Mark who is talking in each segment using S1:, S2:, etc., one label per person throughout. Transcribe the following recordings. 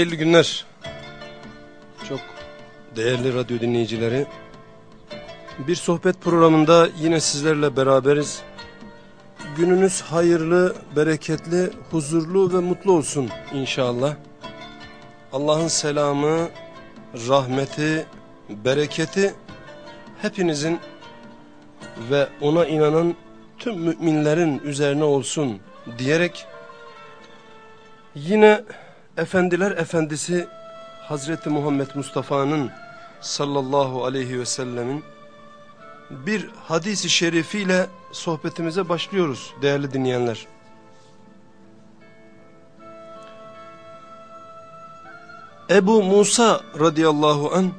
S1: Hayırlı günler. Çok değerli radyo dinleyicileri. Bir sohbet programında yine sizlerle beraberiz. Gününüz hayırlı, bereketli, huzurlu ve mutlu olsun inşallah. Allah'ın selamı, rahmeti, bereketi hepinizin ve ona inanan tüm müminlerin üzerine olsun diyerek yine Efendiler Efendisi Hazreti Muhammed Mustafa'nın sallallahu aleyhi ve sellemin bir hadisi şerifiyle sohbetimize başlıyoruz değerli dinleyenler. Ebu Musa radıyallahu an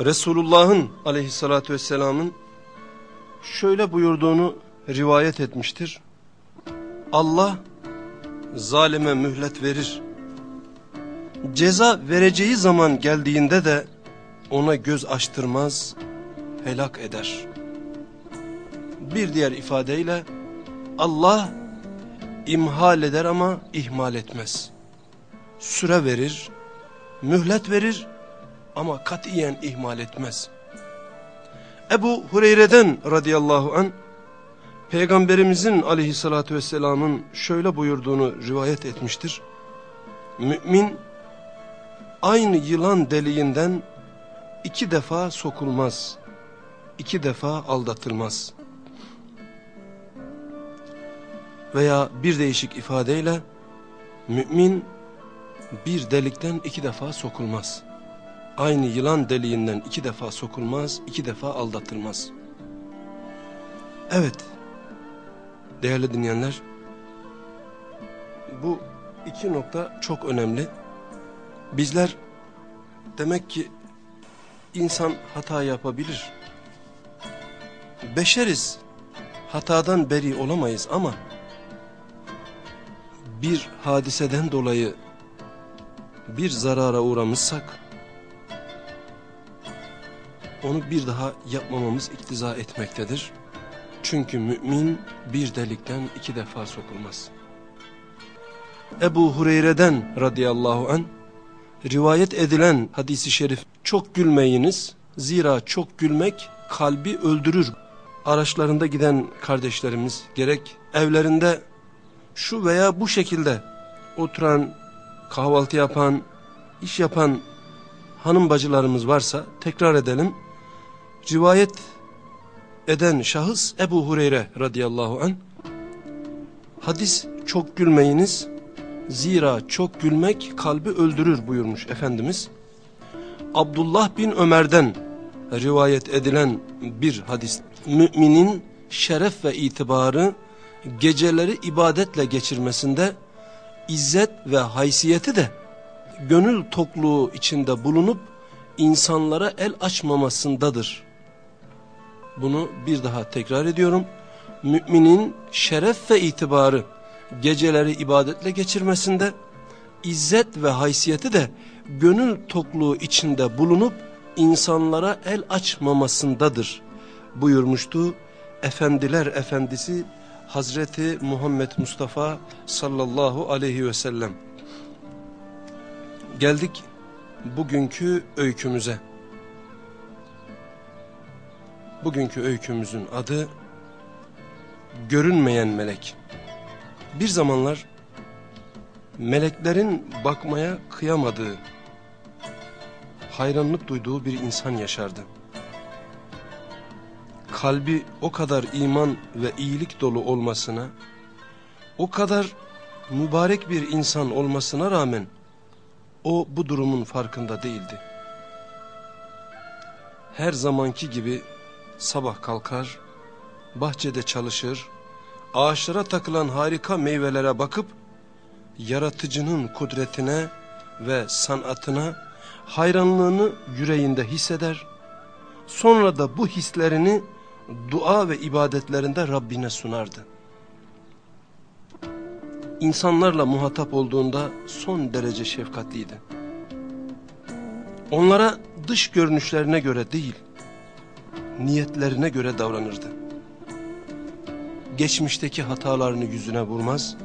S1: Resulullah'ın aleyhissalatü vesselamın şöyle buyurduğunu rivayet etmiştir. Allah zalime mühlet verir. Ceza vereceği zaman geldiğinde de ona göz açtırmaz, helak eder. Bir diğer ifadeyle Allah imhal eder ama ihmal etmez. Süre verir, mühlet verir ama katiyen ihmal etmez. Ebu Hureyre'den radıyallahu an Peygamberimizin aleyhissalatü vesselamın şöyle buyurduğunu rivayet etmiştir. Mümin aynı yılan deliğinden iki defa sokulmaz, iki defa aldatılmaz. Veya bir değişik ifadeyle mümin bir delikten iki defa sokulmaz. Aynı yılan deliğinden iki defa sokulmaz, iki defa aldatılmaz. Evet, değerli dinleyenler, bu iki nokta çok önemli. Bizler demek ki insan hata yapabilir. Beşeriz, hatadan beri olamayız ama bir hadiseden dolayı bir zarara uğramışsak onu bir daha yapmamamız iktiza etmektedir. Çünkü mümin bir delikten iki defa sokulmaz. Ebu Hureyre'den radıyallahu an rivayet edilen hadisi şerif çok gülmeyiniz zira çok gülmek kalbi öldürür. Araçlarında giden kardeşlerimiz gerek evlerinde şu veya bu şekilde oturan, kahvaltı yapan, iş yapan hanım bacılarımız varsa tekrar edelim. Rivayet eden şahıs Ebu Hureyre radıyallahu an. Hadis çok gülmeyiniz zira çok gülmek kalbi öldürür buyurmuş Efendimiz. Abdullah bin Ömer'den rivayet edilen bir hadis. Müminin şeref ve itibarı geceleri ibadetle geçirmesinde izzet ve haysiyeti de gönül tokluğu içinde bulunup insanlara el açmamasındadır. Bunu bir daha tekrar ediyorum. Müminin şeref ve itibarı geceleri ibadetle geçirmesinde, izzet ve haysiyeti de gönül tokluğu içinde bulunup insanlara el açmamasındadır buyurmuştu Efendiler Efendisi Hazreti Muhammed Mustafa sallallahu aleyhi ve sellem. Geldik bugünkü öykümüze. Bugünkü öykümüzün adı Görünmeyen Melek. Bir zamanlar meleklerin bakmaya kıyamadığı, hayranlık duyduğu bir insan yaşardı. Kalbi o kadar iman ve iyilik dolu olmasına, o kadar mübarek bir insan olmasına rağmen o bu durumun farkında değildi. Her zamanki gibi sabah kalkar, bahçede çalışır, ağaçlara takılan harika meyvelere bakıp yaratıcının kudretine ve sanatına hayranlığını yüreğinde hisseder. Sonra da bu hislerini dua ve ibadetlerinde Rabbine sunardı. İnsanlarla muhatap olduğunda son derece şefkatliydi. Onlara dış görünüşlerine göre değil, niyetlerine göre davranırdı geçmişteki hatalarını yüzüne vurmaz,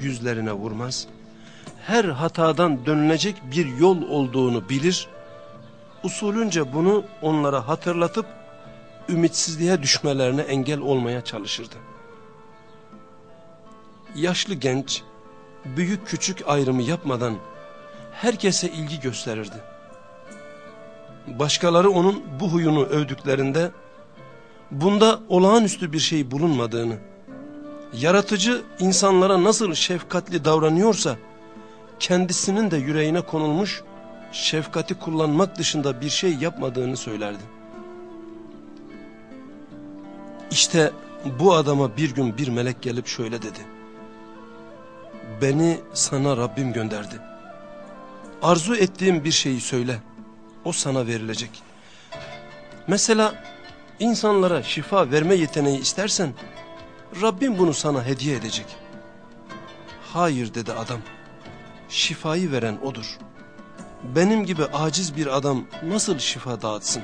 S1: yüzlerine vurmaz. her hatadan dönülecek bir yol olduğunu bilir, usulünce bunu onlara hatırlatıp ümitsizliğe düşmelerine engel olmaya çalışırdı. Yaşlı genç, büyük küçük ayrımı yapmadan herkese ilgi gösterirdi. Başkaları onun bu huyunu övdüklerinde bunda olağanüstü bir şey bulunmadığını, yaratıcı insanlara nasıl şefkatli davranıyorsa kendisinin de yüreğine konulmuş şefkati kullanmak dışında bir şey yapmadığını söylerdi. İşte bu adama bir gün bir melek gelip şöyle dedi. Beni sana Rabbim gönderdi. Arzu ettiğim bir şeyi söyle. O sana verilecek. Mesela insanlara şifa verme yeteneği istersen Rabbim bunu sana hediye edecek. Hayır dedi adam. Şifayı veren odur. Benim gibi aciz bir adam nasıl şifa dağıtsın?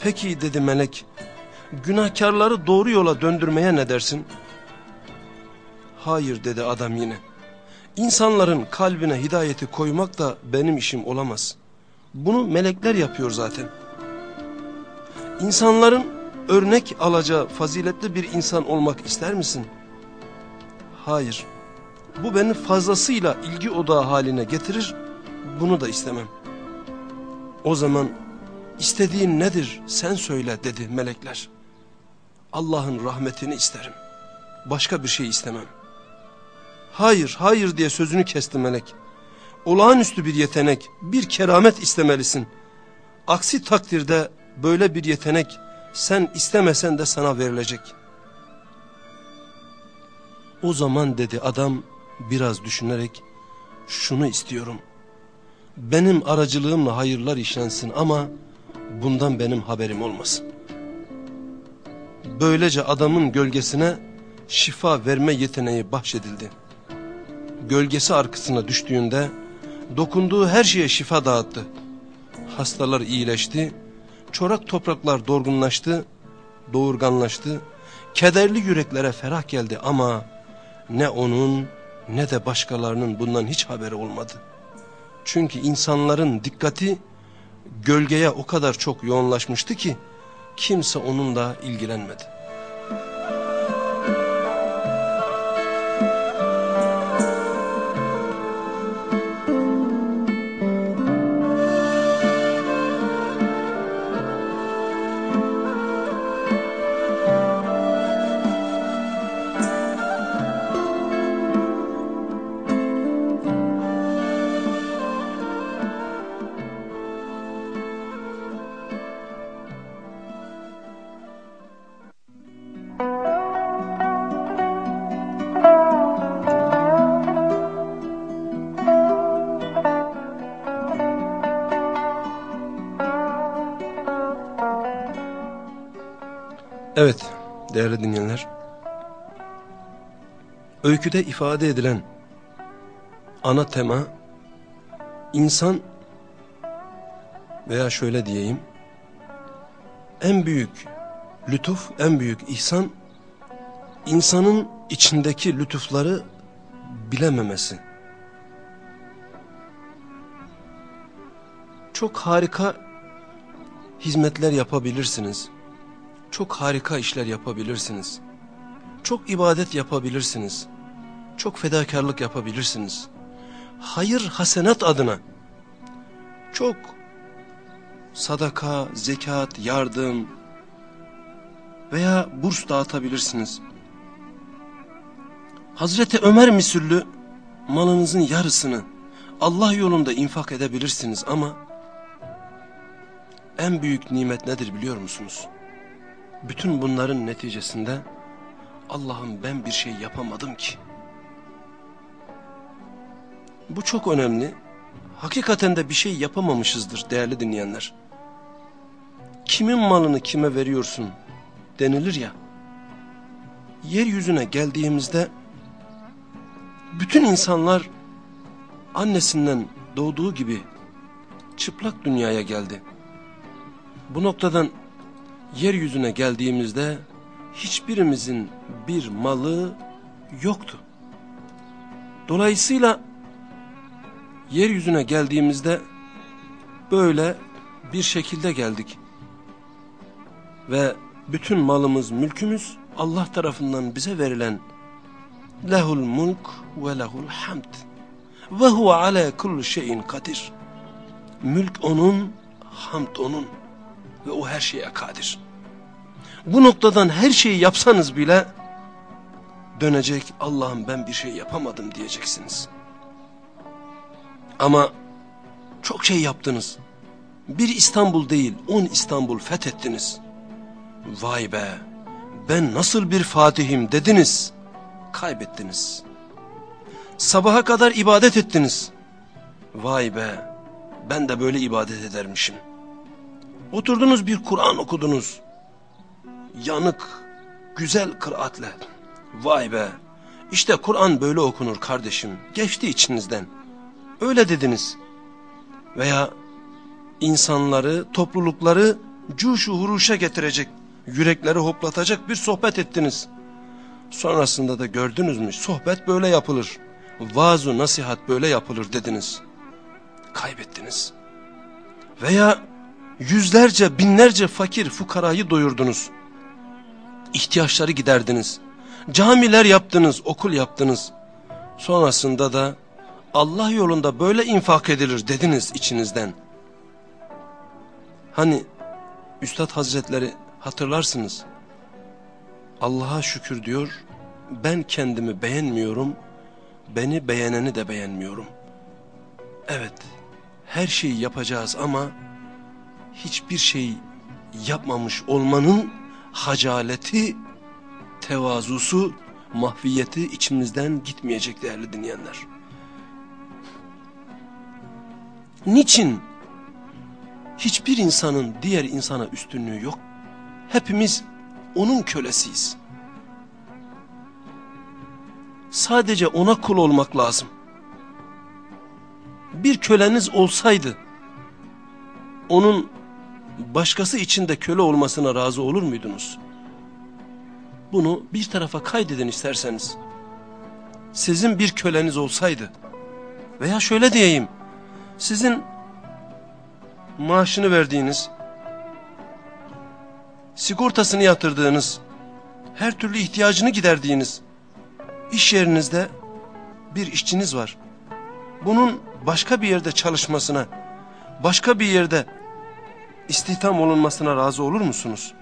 S1: Peki dedi melek. Günahkarları doğru yola döndürmeye ne dersin? Hayır dedi adam yine. İnsanların kalbine hidayeti koymak da benim işim olamaz. Bunu melekler yapıyor zaten. İnsanların örnek alacağı faziletli bir insan olmak ister misin? Hayır. Bu beni fazlasıyla ilgi odağı haline getirir, bunu da istemem. O zaman istediğin nedir sen söyle dedi melekler. Allah'ın rahmetini isterim. Başka bir şey istemem. Hayır, hayır diye sözünü kesti melek. Olağanüstü bir yetenek, bir keramet istemelisin. Aksi takdirde böyle bir yetenek sen istemesen de sana verilecek. O zaman dedi adam biraz düşünerek şunu istiyorum. Benim aracılığımla hayırlar işlensin ama bundan benim haberim olmasın. Böylece adamın gölgesine şifa verme yeteneği bahşedildi. Gölgesi arkasına düştüğünde dokunduğu her şeye şifa dağıttı. Hastalar iyileşti, çorak topraklar dorgunlaştı, doğurganlaştı, kederli yüreklere ferah geldi ama ne onun ne de başkalarının bundan hiç haberi olmadı. Çünkü insanların dikkati gölgeye o kadar çok yoğunlaşmıştı ki kimse onunla ilgilenmedi. Değerli dinleyenler. Öyküde ifade edilen ana tema insan veya şöyle diyeyim en büyük lütuf en büyük ihsan insanın içindeki lütufları bilememesi. Çok harika hizmetler yapabilirsiniz çok harika işler yapabilirsiniz. Çok ibadet yapabilirsiniz. Çok fedakarlık yapabilirsiniz. Hayır hasenat adına çok sadaka, zekat, yardım veya burs dağıtabilirsiniz. Hazreti Ömer misüllü malınızın yarısını Allah yolunda infak edebilirsiniz ama en büyük nimet nedir biliyor musunuz? Bütün bunların neticesinde Allah'ım ben bir şey yapamadım ki. Bu çok önemli. Hakikaten de bir şey yapamamışızdır değerli dinleyenler. Kimin malını kime veriyorsun denilir ya. Yeryüzüne geldiğimizde bütün insanlar annesinden doğduğu gibi çıplak dünyaya geldi. Bu noktadan yeryüzüne geldiğimizde hiçbirimizin bir malı yoktu. Dolayısıyla yeryüzüne geldiğimizde böyle bir şekilde geldik. Ve bütün malımız, mülkümüz Allah tarafından bize verilen lehul mulk ve lehul hamd ve huve ala kulli şeyin kadir. Mülk onun, hamd onun ve o her şeye kadir. Bu noktadan her şeyi yapsanız bile dönecek Allah'ım ben bir şey yapamadım diyeceksiniz. Ama çok şey yaptınız. Bir İstanbul değil on İstanbul fethettiniz. Vay be ben nasıl bir fatihim dediniz. Kaybettiniz. Sabaha kadar ibadet ettiniz. Vay be ben de böyle ibadet edermişim. Oturdunuz bir Kur'an okudunuz. Yanık, güzel kıraatle. Vay be işte Kur'an böyle okunur kardeşim. Geçti içinizden. Öyle dediniz. Veya insanları, toplulukları cuşu huruşa getirecek, yürekleri hoplatacak bir sohbet ettiniz. Sonrasında da gördünüz mü sohbet böyle yapılır. Vaaz nasihat böyle yapılır dediniz. Kaybettiniz. Veya yüzlerce binlerce fakir fukarayı doyurdunuz. İhtiyaçları giderdiniz. Camiler yaptınız, okul yaptınız. Sonrasında da Allah yolunda böyle infak edilir dediniz içinizden. Hani Üstad Hazretleri hatırlarsınız. Allah'a şükür diyor, ben kendimi beğenmiyorum, beni beğeneni de beğenmiyorum. Evet, her şeyi yapacağız ama hiçbir şey yapmamış olmanın hacaleti, tevazusu, mahviyeti içimizden gitmeyecek değerli dinleyenler. Niçin hiçbir insanın diğer insana üstünlüğü yok. Hepimiz onun kölesiyiz. Sadece ona kul olmak lazım. Bir köleniz olsaydı, onun başkası için de köle olmasına razı olur muydunuz? Bunu bir tarafa kaydedin isterseniz. Sizin bir köleniz olsaydı veya şöyle diyeyim, sizin maaşını verdiğiniz, sigortasını yatırdığınız, her türlü ihtiyacını giderdiğiniz iş yerinizde bir işçiniz var. Bunun başka bir yerde çalışmasına, başka bir yerde istihdam olunmasına razı olur musunuz?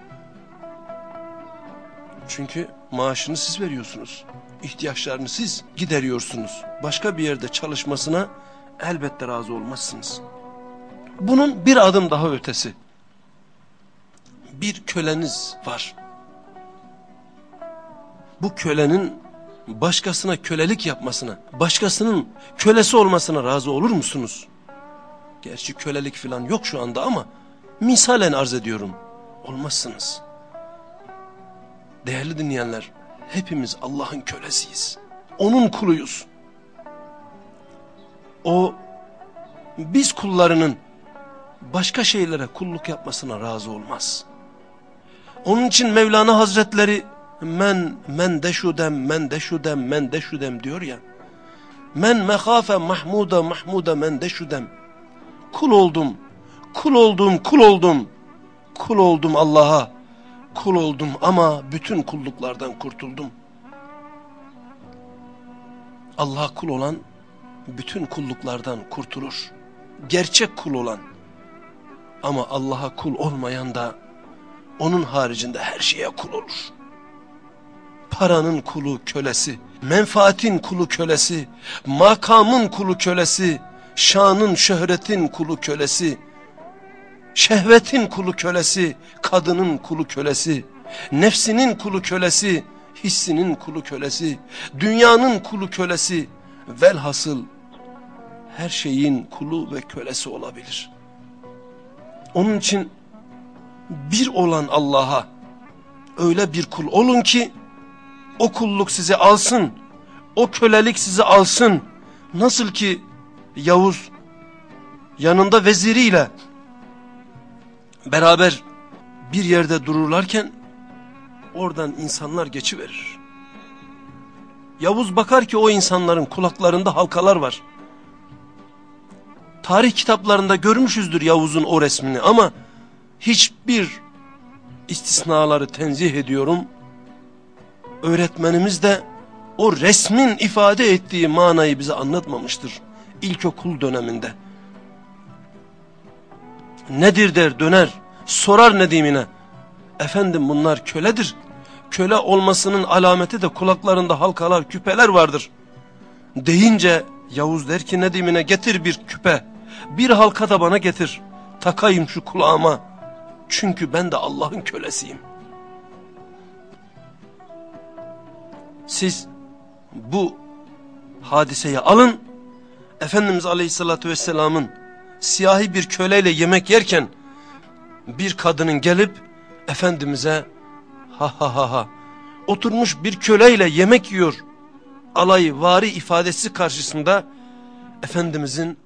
S1: Çünkü maaşını siz veriyorsunuz. ihtiyaçlarını siz gideriyorsunuz. Başka bir yerde çalışmasına elbette razı olmazsınız. Bunun bir adım daha ötesi. Bir köleniz var. Bu kölenin başkasına kölelik yapmasına, başkasının kölesi olmasına razı olur musunuz? Gerçi kölelik falan yok şu anda ama misalen arz ediyorum. Olmazsınız. Değerli dinleyenler, hepimiz Allah'ın kölesiyiz. Onun kuluyuz. O, biz kullarının başka şeylere kulluk yapmasına razı olmaz. Onun için Mevlana Hazretleri men men deşudem men deşudem men deşudem diyor ya. Men mehafe mahmuda mahmuda men deşudem. Kul oldum, kul oldum, kul oldum. Kul oldum Allah'a, kul oldum ama bütün kulluklardan kurtuldum. Allah'a kul olan bütün kulluklardan kurtulur. Gerçek kul olan ama Allah'a kul olmayan da onun haricinde her şeye kul olur. Paranın kulu kölesi, menfaatin kulu kölesi, makamın kulu kölesi, şanın şöhretin kulu kölesi, şehvetin kulu kölesi, kadının kulu kölesi, nefsinin kulu kölesi, hissinin kulu kölesi, dünyanın kulu kölesi, velhasıl her şeyin kulu ve kölesi olabilir. Onun için bir olan Allah'a öyle bir kul olun ki o kulluk sizi alsın, o kölelik sizi alsın. Nasıl ki Yavuz yanında veziriyle beraber bir yerde dururlarken oradan insanlar geçiverir. Yavuz bakar ki o insanların kulaklarında halkalar var. Tarih kitaplarında görmüşüzdür Yavuz'un o resmini ama hiçbir istisnaları tenzih ediyorum. Öğretmenimiz de o resmin ifade ettiği manayı bize anlatmamıştır ilkokul döneminde. Nedir der döner sorar Nedim'ine. Efendim bunlar köledir. Köle olmasının alameti de kulaklarında halkalar küpeler vardır. Deyince Yavuz der ki Nedim'ine getir bir küpe. Bir halka da bana getir. Takayım şu kulağıma. Çünkü ben de Allah'ın kölesiyim. Siz bu hadiseyi alın. Efendimiz Aleyhisselatü Vesselam'ın siyahi bir köleyle yemek yerken bir kadının gelip Efendimiz'e ha ha ha ha oturmuş bir köleyle yemek yiyor alay vari ifadesi karşısında Efendimizin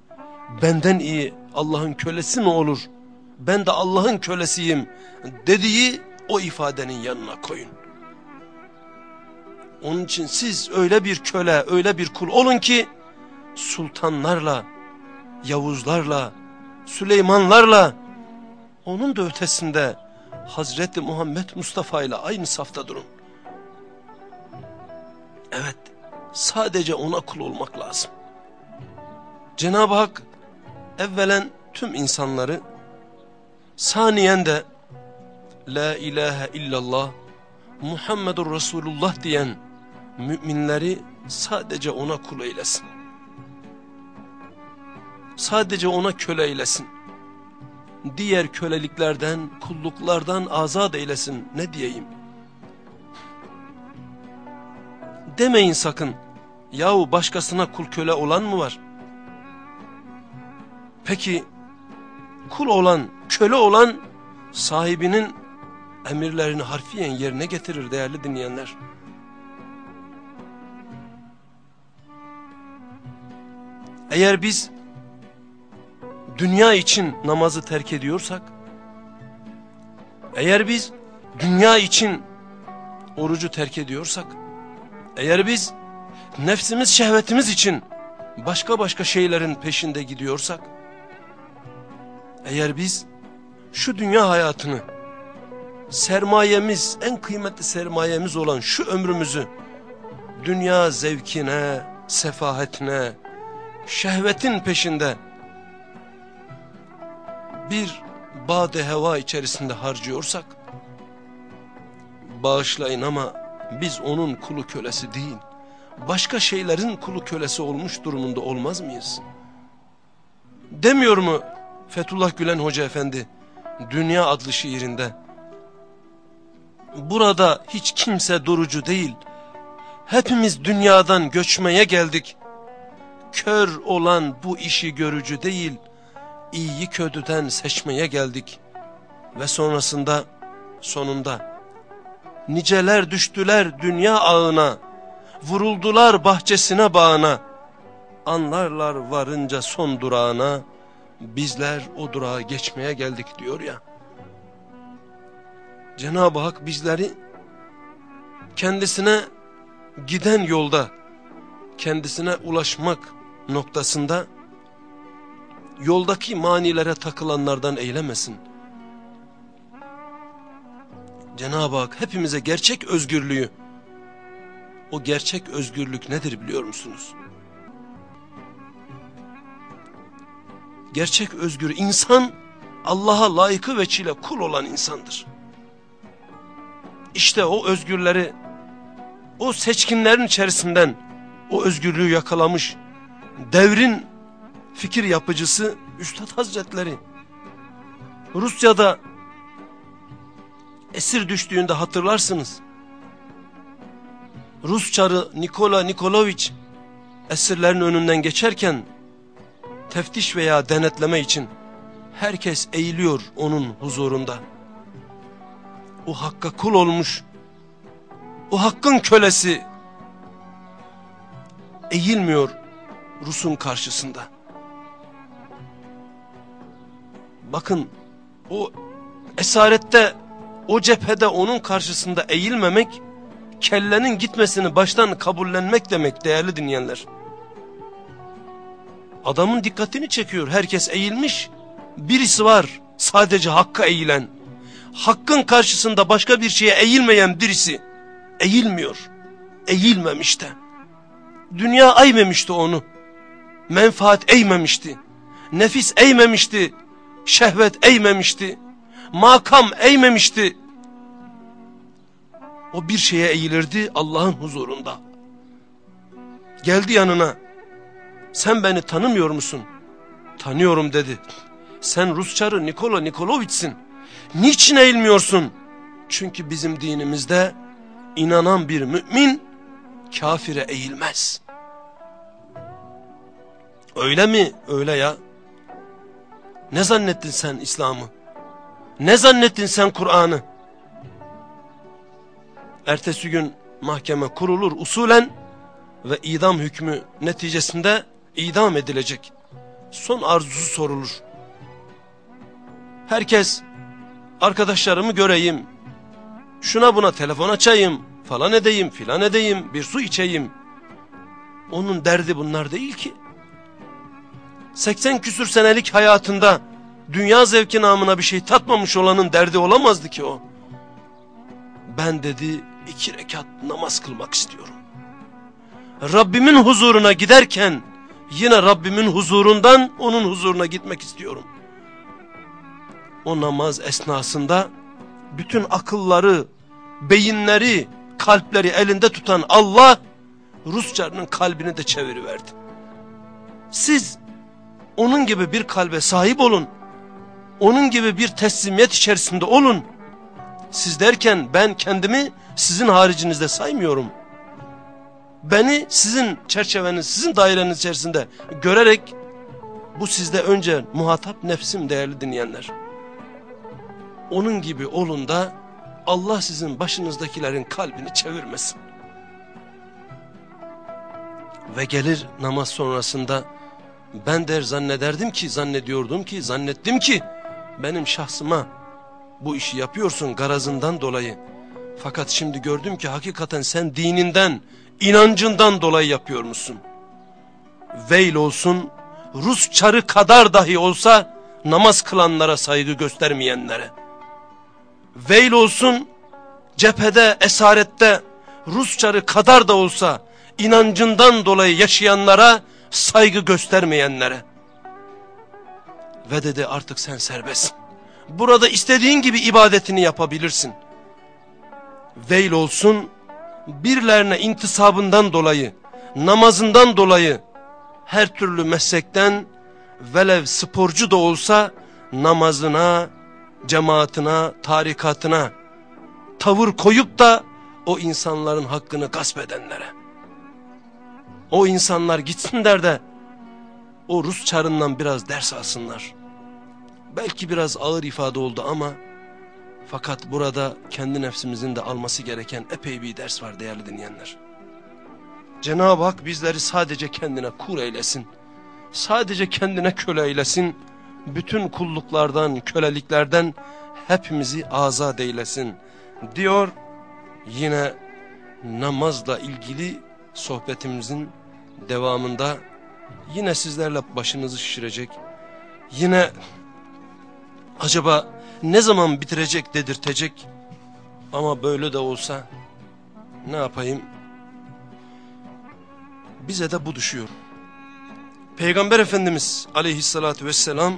S1: benden iyi Allah'ın kölesi mi olur ben de Allah'ın kölesiyim dediği o ifadenin yanına koyun. Onun için siz öyle bir köle öyle bir kul olun ki sultanlarla Yavuzlarla Süleymanlarla onun da ötesinde Hazreti Muhammed Mustafa ile aynı safta durun. Evet, sadece ona kul olmak lazım. Cenab-ı Hak evvelen tüm insanları, saniyen de La ilahe illallah Muhammedur Resulullah diyen müminleri sadece ona kul eylesin. Sadece ona köle eylesin diğer köleliklerden, kulluklardan azat eylesin ne diyeyim. Demeyin sakın, yahu başkasına kul köle olan mı var? Peki, kul olan, köle olan sahibinin emirlerini harfiyen yerine getirir değerli dinleyenler. Eğer biz dünya için namazı terk ediyorsak, eğer biz dünya için orucu terk ediyorsak, eğer biz nefsimiz şehvetimiz için başka başka şeylerin peşinde gidiyorsak, eğer biz şu dünya hayatını, sermayemiz, en kıymetli sermayemiz olan şu ömrümüzü, dünya zevkine, sefahetine, şehvetin peşinde bir bade heva içerisinde harcıyorsak, bağışlayın ama biz onun kulu kölesi değil, başka şeylerin kulu kölesi olmuş durumunda olmaz mıyız? Demiyor mu Fethullah Gülen Hoca Efendi, Dünya adlı şiirinde, burada hiç kimse durucu değil, hepimiz dünyadan göçmeye geldik, kör olan bu işi görücü değil, iyiyi kötüden seçmeye geldik. Ve sonrasında, sonunda, niceler düştüler dünya ağına, vuruldular bahçesine bağına, anlarlar varınca son durağına, bizler o durağa geçmeye geldik diyor ya. Cenab-ı Hak bizleri kendisine giden yolda, kendisine ulaşmak noktasında yoldaki manilere takılanlardan eylemesin. Cenab-ı Hak hepimize gerçek özgürlüğü, o gerçek özgürlük nedir biliyor musunuz? Gerçek özgür insan, Allah'a layıkı ve çile kul olan insandır. İşte o özgürleri, o seçkinlerin içerisinden o özgürlüğü yakalamış, devrin fikir yapıcısı Üstad Hazretleri. Rusya'da esir düştüğünde hatırlarsınız. Rus çarı Nikola Nikoloviç esirlerin önünden geçerken teftiş veya denetleme için herkes eğiliyor onun huzurunda. O hakka kul olmuş, o hakkın kölesi eğilmiyor Rus'un karşısında. Bakın o esarette o cephede onun karşısında eğilmemek kellenin gitmesini baştan kabullenmek demek değerli dinleyenler. Adamın dikkatini çekiyor. Herkes eğilmiş. Birisi var sadece hakka eğilen. Hakkın karşısında başka bir şeye eğilmeyen birisi. Eğilmiyor. Eğilmemiş de. Dünya eğmemişti onu. Menfaat eğmemişti. Nefis eğmemişti. Şehvet eğmemişti. Makam eğmemişti. O bir şeye eğilirdi Allah'ın huzurunda. Geldi yanına. Sen beni tanımıyor musun? Tanıyorum dedi. Sen Rusçarı Nikola Nikoloviç'sin. Niçin eğilmiyorsun? Çünkü bizim dinimizde inanan bir mümin kafire eğilmez. Öyle mi? Öyle ya. Ne zannettin sen İslam'ı? Ne zannettin sen Kur'an'ı? Ertesi gün mahkeme kurulur usulen ve idam hükmü neticesinde idam edilecek. Son arzusu sorulur. Herkes arkadaşlarımı göreyim, şuna buna telefon açayım, falan edeyim, filan edeyim, bir su içeyim. Onun derdi bunlar değil ki. 80 küsür senelik hayatında dünya zevki namına bir şey tatmamış olanın derdi olamazdı ki o. Ben dedi iki rekat namaz kılmak istiyorum. Rabbimin huzuruna giderken yine Rabbimin huzurundan onun huzuruna gitmek istiyorum. O namaz esnasında bütün akılları, beyinleri, kalpleri elinde tutan Allah Rusçarının kalbini de çeviriverdi. Siz onun gibi bir kalbe sahip olun. Onun gibi bir teslimiyet içerisinde olun. Siz derken ben kendimi sizin haricinizde saymıyorum. Beni sizin çerçeveniz, sizin daireniz içerisinde görerek bu sizde önce muhatap nefsim değerli dinleyenler. Onun gibi olun da Allah sizin başınızdakilerin kalbini çevirmesin. Ve gelir namaz sonrasında ben der zannederdim ki, zannediyordum ki, zannettim ki benim şahsıma bu işi yapıyorsun garazından dolayı. Fakat şimdi gördüm ki hakikaten sen dininden, inancından dolayı yapıyor musun? Veil olsun, Rus çarı kadar dahi olsa namaz kılanlara saygı göstermeyenlere. Veil olsun, cephede, esarette Rus çarı kadar da olsa inancından dolayı yaşayanlara saygı göstermeyenlere. Ve dedi artık sen serbestsin. Burada istediğin gibi ibadetini yapabilirsin. Veil olsun birlerine intisabından dolayı, namazından dolayı her türlü meslekten velev sporcu da olsa namazına, cemaatine, tarikatına tavır koyup da o insanların hakkını gasp edenlere. O insanlar gitsinler de o Rus çarından biraz ders alsınlar. Belki biraz ağır ifade oldu ama fakat burada kendi nefsimizin de alması gereken epey bir ders var değerli dinleyenler. Cenab-ı Hak bizleri sadece kendine kur eylesin. Sadece kendine köle eylesin. Bütün kulluklardan, köleliklerden hepimizi azat eylesin. Diyor yine namazla ilgili sohbetimizin devamında yine sizlerle başınızı şişirecek. Yine acaba ne zaman bitirecek dedirtecek ama böyle de olsa ne yapayım? Bize de bu düşüyor. Peygamber Efendimiz aleyhissalatü vesselam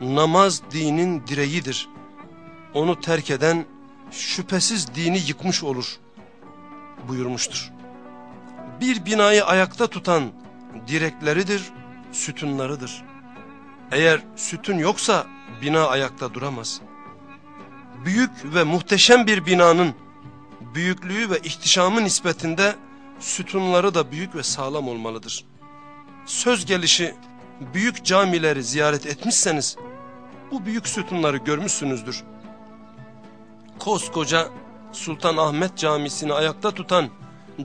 S1: namaz dinin direğidir. Onu terk eden şüphesiz dini yıkmış olur buyurmuştur bir binayı ayakta tutan direkleridir, sütunlarıdır. Eğer sütun yoksa bina ayakta duramaz. Büyük ve muhteşem bir binanın büyüklüğü ve ihtişamı nispetinde sütunları da büyük ve sağlam olmalıdır. Söz gelişi büyük camileri ziyaret etmişseniz bu büyük sütunları görmüşsünüzdür. Koskoca Sultan Ahmet Camisi'ni ayakta tutan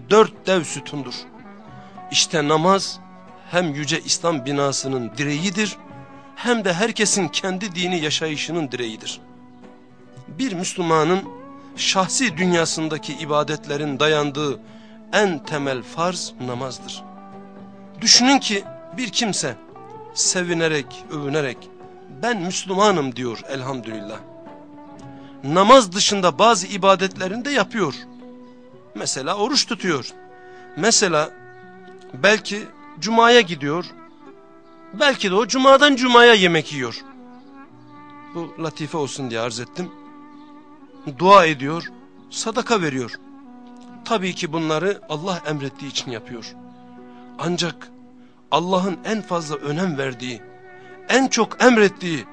S1: dört dev sütundur. İşte namaz hem yüce İslam binasının direğidir hem de herkesin kendi dini yaşayışının direğidir. Bir Müslümanın şahsi dünyasındaki ibadetlerin dayandığı en temel farz namazdır. Düşünün ki bir kimse sevinerek, övünerek ben Müslümanım diyor elhamdülillah. Namaz dışında bazı ibadetlerini de yapıyor. Mesela oruç tutuyor. Mesela belki cumaya gidiyor. Belki de o cumadan cumaya yemek yiyor. Bu latife olsun diye arz ettim. Dua ediyor, sadaka veriyor. Tabii ki bunları Allah emrettiği için yapıyor. Ancak Allah'ın en fazla önem verdiği, en çok emrettiği,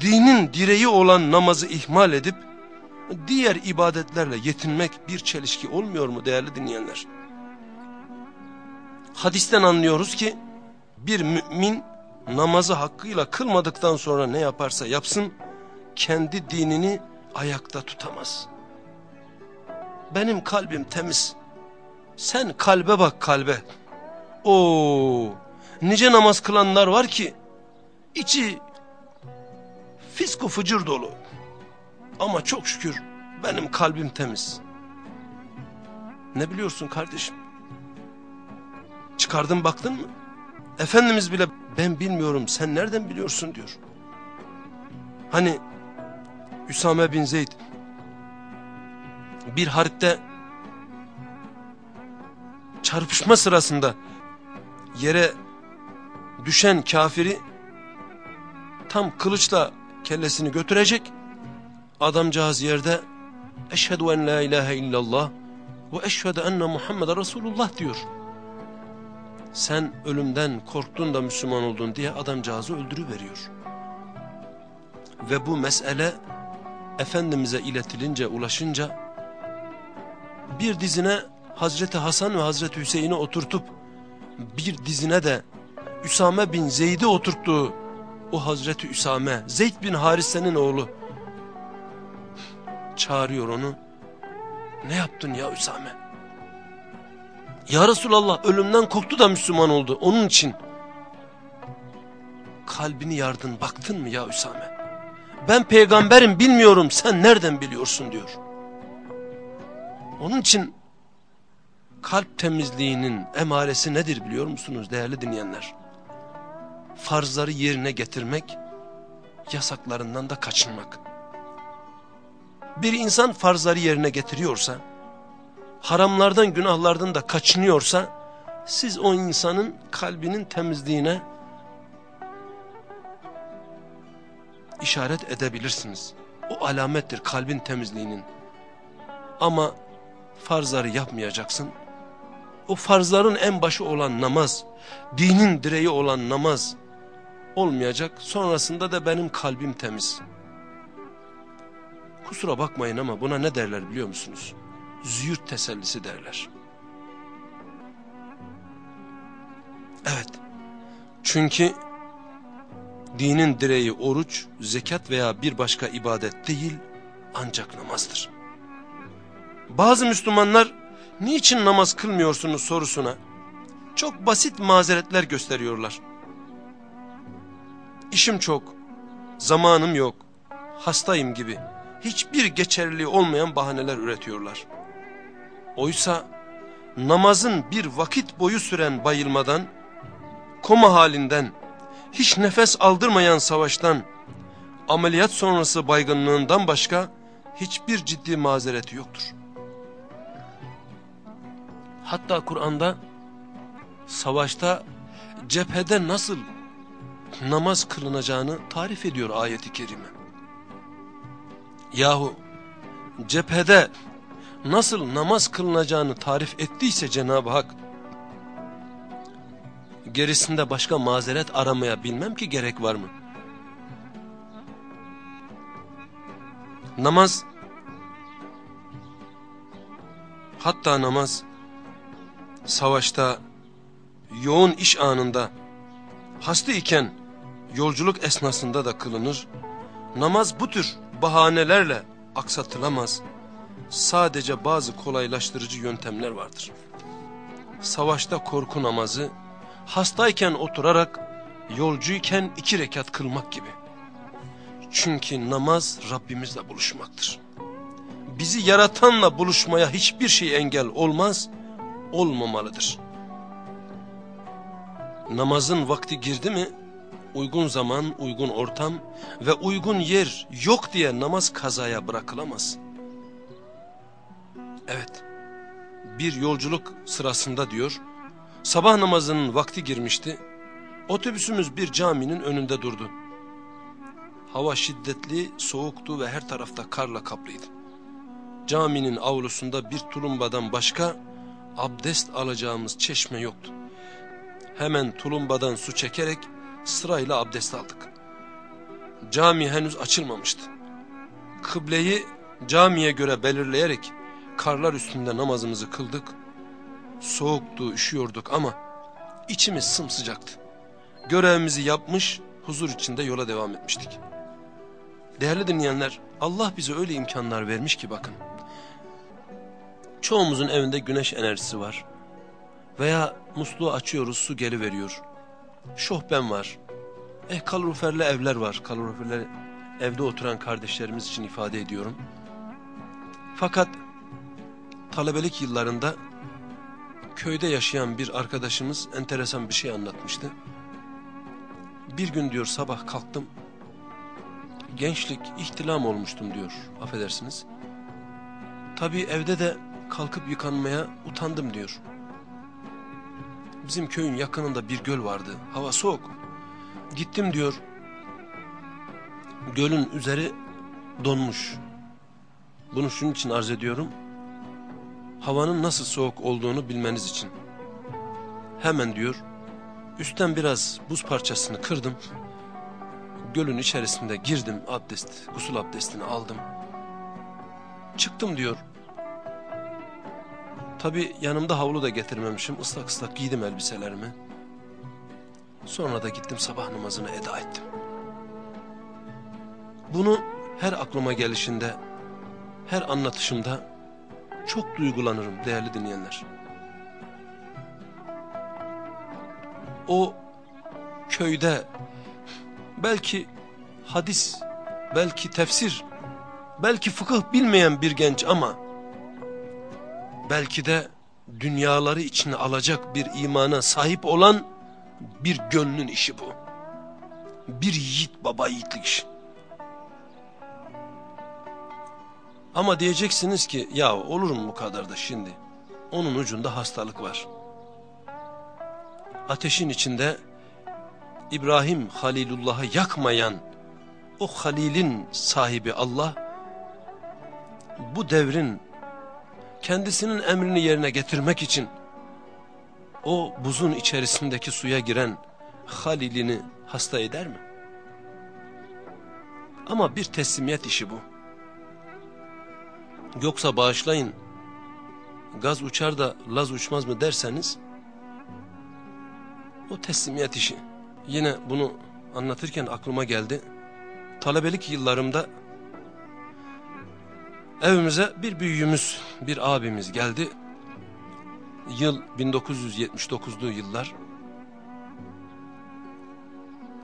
S1: dinin direği olan namazı ihmal edip, diğer ibadetlerle yetinmek bir çelişki olmuyor mu değerli dinleyenler? Hadisten anlıyoruz ki, bir mümin namazı hakkıyla kılmadıktan sonra ne yaparsa yapsın, kendi dinini ayakta tutamaz. Benim kalbim temiz. Sen kalbe bak kalbe. Oo, nice namaz kılanlar var ki içi fisku fıcır dolu. Ama çok şükür benim kalbim temiz. Ne biliyorsun kardeşim? Çıkardın baktın mı? Efendimiz bile ben bilmiyorum sen nereden biliyorsun diyor. Hani Üsame bin Zeyd bir harpte çarpışma sırasında yere düşen kafiri tam kılıçla kellesini götürecek. Adamcağız yerde eşhedü en la ilahe illallah ve eşhedü enne Muhammed Resulullah diyor. Sen ölümden korktun da Müslüman oldun diye adamcağızı öldürüveriyor. Ve bu mesele Efendimiz'e iletilince ulaşınca bir dizine Hazreti Hasan ve Hazreti Hüseyin'i oturtup bir dizine de Üsame bin Zeyd'i oturttuğu o Hazreti Üsame, Zeyd bin Harise'nin oğlu çağırıyor onu. Ne yaptın ya Üsame? Ya Resulallah ölümden korktu da Müslüman oldu. Onun için kalbini yardın baktın mı ya Üsame? Ben peygamberim bilmiyorum sen nereden biliyorsun diyor. Onun için kalp temizliğinin emaresi nedir biliyor musunuz değerli dinleyenler? Farzları yerine getirmek, yasaklarından da kaçınmak. Bir insan farzları yerine getiriyorsa, haramlardan günahlardan da kaçınıyorsa, siz o insanın kalbinin temizliğine işaret edebilirsiniz. O alamettir kalbin temizliğinin. Ama farzları yapmayacaksın. O farzların en başı olan namaz, dinin direği olan namaz olmayacak. Sonrasında da benim kalbim temiz. Kusura bakmayın ama buna ne derler biliyor musunuz? Züğürt tesellisi derler. Evet. Çünkü dinin direği oruç, zekat veya bir başka ibadet değil ancak namazdır. Bazı Müslümanlar niçin namaz kılmıyorsunuz sorusuna çok basit mazeretler gösteriyorlar. İşim çok, zamanım yok, hastayım gibi hiçbir geçerliliği olmayan bahaneler üretiyorlar. Oysa namazın bir vakit boyu süren bayılmadan, koma halinden, hiç nefes aldırmayan savaştan, ameliyat sonrası baygınlığından başka hiçbir ciddi mazereti yoktur. Hatta Kur'an'da savaşta cephede nasıl namaz kılınacağını tarif ediyor ayeti kerime. Yahu cephede nasıl namaz kılınacağını tarif ettiyse Cenab-ı Hak gerisinde başka mazeret aramaya bilmem ki gerek var mı? Namaz hatta namaz savaşta yoğun iş anında hasta iken yolculuk esnasında da kılınır. Namaz bu tür bahanelerle aksatılamaz. Sadece bazı kolaylaştırıcı yöntemler vardır. Savaşta korku namazı, hastayken oturarak, yolcuyken iki rekat kılmak gibi. Çünkü namaz Rabbimizle buluşmaktır. bizi yaratanla buluşmaya hiçbir şey engel olmaz, olmamalıdır. Namazın vakti girdi mi, uygun zaman, uygun ortam ve uygun yer yok diye namaz kazaya bırakılamaz. Evet, bir yolculuk sırasında diyor, sabah namazının vakti girmişti, otobüsümüz bir caminin önünde durdu. Hava şiddetli, soğuktu ve her tarafta karla kaplıydı. Caminin avlusunda bir tulumbadan başka abdest alacağımız çeşme yoktu. Hemen tulumbadan su çekerek sırayla abdest aldık. Cami henüz açılmamıştı. Kıbleyi camiye göre belirleyerek karlar üstünde namazımızı kıldık. Soğuktu, üşüyorduk ama içimiz sımsıcaktı. Görevimizi yapmış, huzur içinde yola devam etmiştik. Değerli dinleyenler, Allah bize öyle imkanlar vermiş ki bakın. Çoğumuzun evinde güneş enerjisi var. Veya musluğu açıyoruz, su geri veriyor. Şohben var. Eh kaloriferli evler var. Kaloriferli evde oturan kardeşlerimiz için ifade ediyorum. Fakat talebelik yıllarında köyde yaşayan bir arkadaşımız enteresan bir şey anlatmıştı. Bir gün diyor sabah kalktım. Gençlik ihtilam olmuştum diyor. Affedersiniz. Tabii evde de kalkıp yıkanmaya utandım diyor. Bizim köyün yakınında bir göl vardı. Hava soğuk. Gittim diyor. Gölün üzeri donmuş. Bunu şunun için arz ediyorum. Havanın nasıl soğuk olduğunu bilmeniz için. Hemen diyor. Üstten biraz buz parçasını kırdım. Gölün içerisinde girdim abdest, gusül abdestini aldım. Çıktım diyor. Tabi yanımda havlu da getirmemişim. Islak ıslak giydim elbiselerimi. Sonra da gittim sabah namazını eda ettim. Bunu her aklıma gelişinde, her anlatışımda çok duygulanırım değerli dinleyenler. O köyde belki hadis, belki tefsir, belki fıkıh bilmeyen bir genç ama belki de dünyaları içine alacak bir imana sahip olan bir gönlün işi bu. Bir yiğit baba yiğitlik işi. Ama diyeceksiniz ki ya olur mu bu kadar da şimdi? Onun ucunda hastalık var. Ateşin içinde İbrahim Halilullah'ı yakmayan o Halil'in sahibi Allah bu devrin kendisinin emrini yerine getirmek için o buzun içerisindeki suya giren Halil'ini hasta eder mi? Ama bir teslimiyet işi bu. Yoksa bağışlayın gaz uçar da laz uçmaz mı derseniz o teslimiyet işi. Yine bunu anlatırken aklıma geldi. Talebelik yıllarımda evimize bir büyüğümüz, bir abimiz geldi. Yıl 1979'lu yıllar.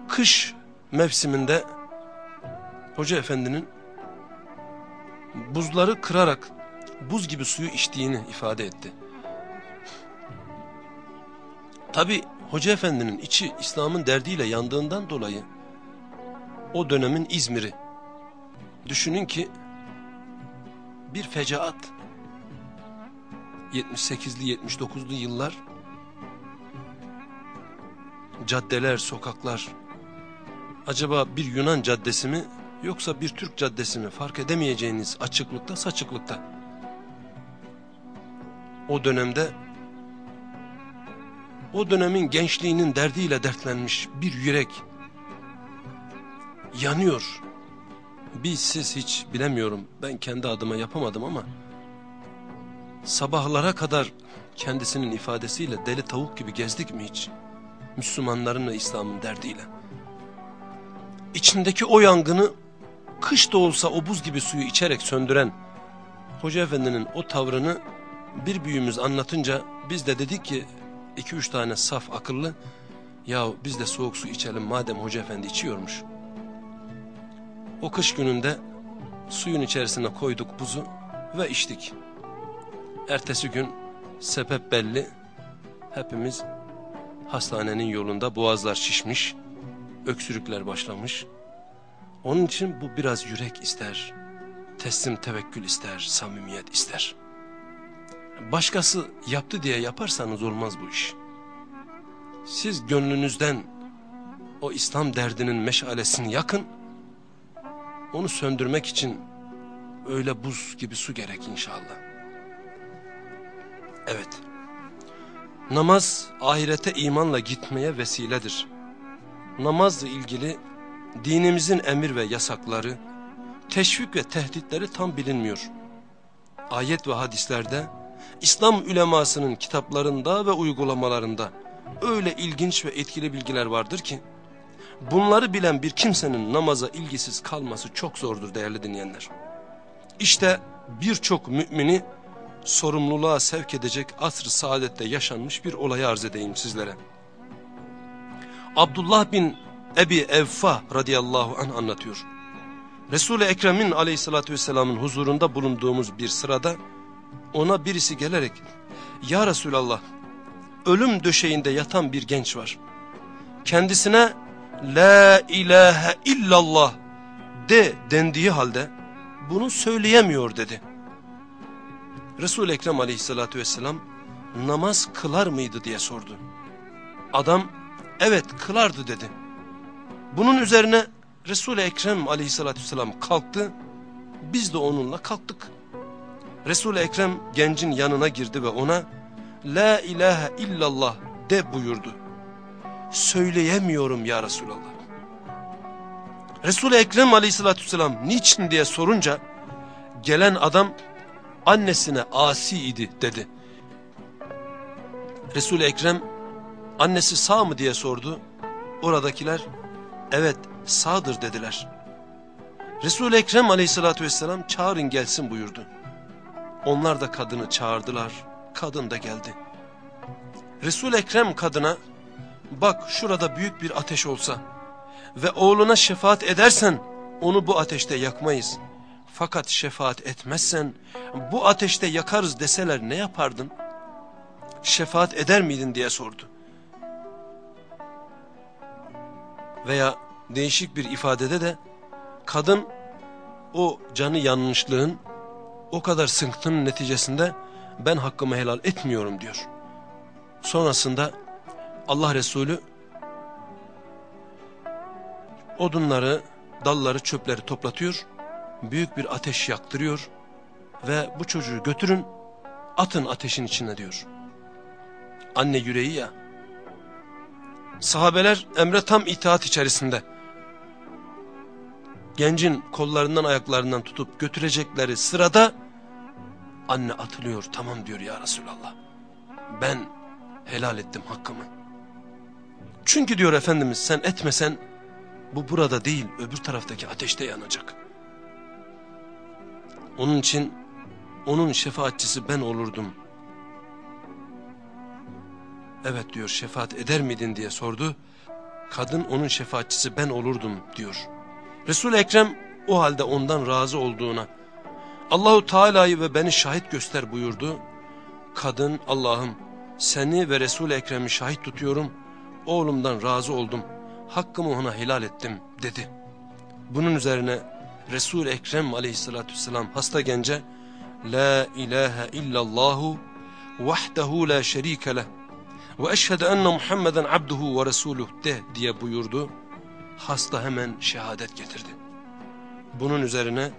S1: Kış mevsiminde Hoca Efendi'nin buzları kırarak buz gibi suyu içtiğini ifade etti. Tabi Hoca Efendi'nin içi İslam'ın derdiyle yandığından dolayı o dönemin İzmir'i düşünün ki bir fecaat 78'li 79'lu yıllar caddeler, sokaklar acaba bir Yunan caddesi mi yoksa bir Türk caddesi mi fark edemeyeceğiniz açıklıkta saçıklıkta. O dönemde o dönemin gençliğinin derdiyle dertlenmiş bir yürek yanıyor. Biz siz hiç bilemiyorum ben kendi adıma yapamadım ama sabahlara kadar kendisinin ifadesiyle deli tavuk gibi gezdik mi hiç? Müslümanların ve İslam'ın derdiyle. İçindeki o yangını kış da olsa o buz gibi suyu içerek söndüren Hoca Efendi'nin o tavrını bir büyüğümüz anlatınca biz de dedik ki iki üç tane saf akıllı ya biz de soğuk su içelim madem Hoca Efendi içiyormuş. O kış gününde suyun içerisine koyduk buzu ve içtik. Ertesi gün sebep belli. Hepimiz hastanenin yolunda boğazlar şişmiş, öksürükler başlamış. Onun için bu biraz yürek ister, teslim tevekkül ister, samimiyet ister. Başkası yaptı diye yaparsanız olmaz bu iş. Siz gönlünüzden o İslam derdinin meşalesini yakın, onu söndürmek için öyle buz gibi su gerek inşallah. Evet, namaz ahirete imanla gitmeye vesiledir. Namazla ilgili dinimizin emir ve yasakları, teşvik ve tehditleri tam bilinmiyor. Ayet ve hadislerde, İslam ülemasının kitaplarında ve uygulamalarında öyle ilginç ve etkili bilgiler vardır ki, bunları bilen bir kimsenin namaza ilgisiz kalması çok zordur değerli dinleyenler. İşte birçok mümini sorumluluğa sevk edecek asr-ı saadette yaşanmış bir olayı arz edeyim sizlere. Abdullah bin Ebi Evfa radıyallahu anh anlatıyor. Resul-i Ekrem'in aleyhissalatü vesselamın huzurunda bulunduğumuz bir sırada ona birisi gelerek Ya Resulallah ölüm döşeğinde yatan bir genç var. Kendisine La ilahe illallah de dendiği halde bunu söyleyemiyor dedi. Resul-i Ekrem aleyhissalatü vesselam namaz kılar mıydı diye sordu. Adam evet kılardı dedi. Bunun üzerine Resul-i Ekrem aleyhissalatü vesselam kalktı. Biz de onunla kalktık. Resul-i Ekrem gencin yanına girdi ve ona La ilahe illallah de buyurdu. Söyleyemiyorum ya Resulallah. Resul-i Ekrem aleyhissalatü vesselam niçin diye sorunca gelen adam annesine asi idi dedi. Resul-i Ekrem annesi sağ mı diye sordu. Oradakiler evet sağdır dediler. Resul-i Ekrem aleyhissalatü vesselam çağırın gelsin buyurdu. Onlar da kadını çağırdılar. Kadın da geldi. Resul-i Ekrem kadına bak şurada büyük bir ateş olsa ve oğluna şefaat edersen onu bu ateşte yakmayız. Fakat şefaat etmezsen bu ateşte yakarız deseler ne yapardın? Şefaat eder miydin diye sordu. Veya değişik bir ifadede de kadın o canı yanmışlığın o kadar sıkıntının neticesinde ben hakkımı helal etmiyorum diyor. Sonrasında Allah Resulü odunları, dalları, çöpleri toplatıyor, büyük bir ateş yaktırıyor ve bu çocuğu götürün, atın ateşin içine diyor. Anne yüreği ya. Sahabeler emre tam itaat içerisinde. Gencin kollarından ayaklarından tutup götürecekleri sırada anne atılıyor tamam diyor ya Resulallah. Ben helal ettim hakkımı. Çünkü diyor Efendimiz sen etmesen bu burada değil öbür taraftaki ateşte yanacak. Onun için onun şefaatçisi ben olurdum. Evet diyor şefaat eder miydin diye sordu. Kadın onun şefaatçisi ben olurdum diyor. Resul-i Ekrem o halde ondan razı olduğuna Allahu Teala'yı ve beni şahit göster buyurdu. Kadın Allah'ım seni ve Resul-i Ekrem'i şahit tutuyorum. Oğlumdan razı oldum. Hakkımı ona helal ettim dedi. Bunun üzerine Resul-i Ekrem aleyhissalatü vesselam hasta gence La ilahe illallahu vahdehu la şerike leh ve eşhedü enne Muhammeden abduhu ve resuluh de diye buyurdu. Hasta hemen şehadet getirdi. Bunun üzerine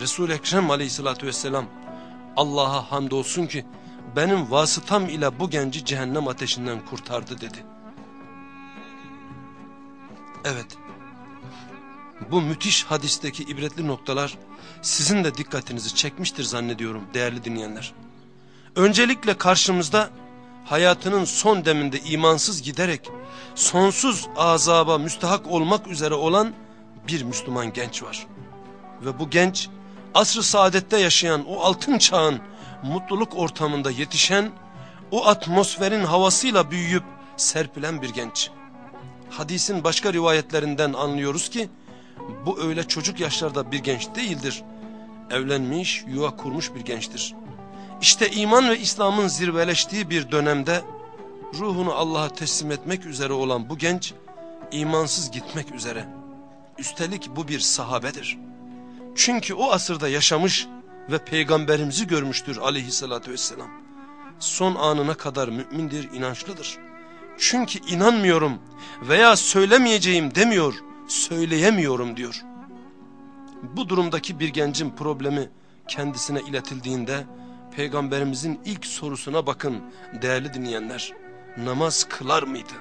S1: Resul-i Ekrem aleyhissalatü vesselam Allah'a hamdolsun ki benim vasıtam ile bu genci cehennem ateşinden kurtardı dedi. Evet bu müthiş hadisteki ibretli noktalar sizin de dikkatinizi çekmiştir zannediyorum değerli dinleyenler. Öncelikle karşımızda hayatının son deminde imansız giderek sonsuz azaba müstahak olmak üzere olan bir Müslüman genç var. Ve bu genç asr-ı saadette yaşayan o altın çağın mutluluk ortamında yetişen o atmosferin havasıyla büyüyüp serpilen bir genç. Hadisin başka rivayetlerinden anlıyoruz ki bu öyle çocuk yaşlarda bir genç değildir. evlenmiş, yuva kurmuş bir gençtir. İşte iman ve İslam'ın zirveleştiği bir dönemde ruhunu Allah'a teslim etmek üzere olan bu genç imansız gitmek üzere. Üstelik bu bir sahabedir. Çünkü o asırda yaşamış ve peygamberimizi görmüştür aleyhissalatü vesselam. Son anına kadar mümindir, inançlıdır. Çünkü inanmıyorum veya söylemeyeceğim demiyor, söyleyemiyorum diyor. Bu durumdaki bir gencin problemi kendisine iletildiğinde peygamberimizin ilk sorusuna bakın değerli dinleyenler. Namaz kılar mıydı?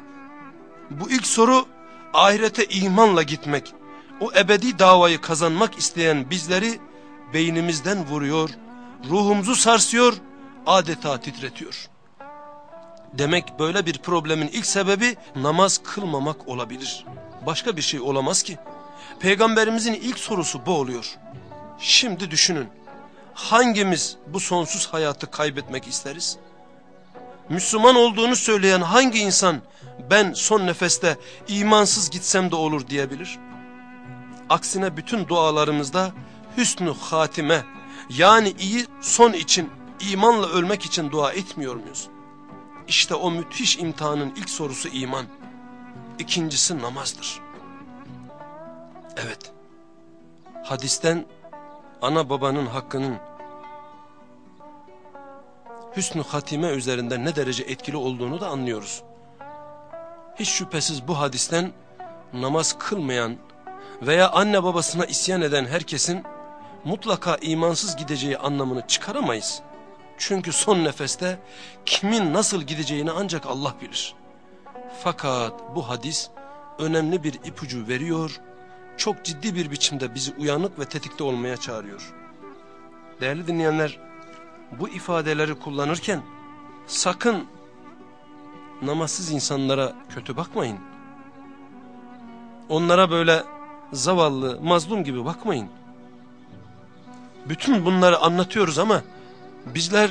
S1: Bu ilk soru ahirete imanla gitmek, o ebedi davayı kazanmak isteyen bizleri beynimizden vuruyor, ruhumuzu sarsıyor, adeta titretiyor. Demek böyle bir problemin ilk sebebi namaz kılmamak olabilir. Başka bir şey olamaz ki. Peygamberimizin ilk sorusu bu oluyor. Şimdi düşünün. Hangimiz bu sonsuz hayatı kaybetmek isteriz? Müslüman olduğunu söyleyen hangi insan ben son nefeste imansız gitsem de olur diyebilir? Aksine bütün dualarımızda hüsnü hatime yani iyi son için imanla ölmek için dua etmiyor muyuz? İşte o müthiş imtihanın ilk sorusu iman. İkincisi namazdır. Evet. Hadisten ana babanın hakkının hüsnü hatime üzerinde ne derece etkili olduğunu da anlıyoruz. Hiç şüphesiz bu hadisten namaz kılmayan veya anne babasına isyan eden herkesin mutlaka imansız gideceği anlamını çıkaramayız. Çünkü son nefeste kimin nasıl gideceğini ancak Allah bilir. Fakat bu hadis önemli bir ipucu veriyor, çok ciddi bir biçimde bizi uyanık ve tetikte olmaya çağırıyor. Değerli dinleyenler, bu ifadeleri kullanırken sakın namazsız insanlara kötü bakmayın. Onlara böyle zavallı, mazlum gibi bakmayın. Bütün bunları anlatıyoruz ama bizler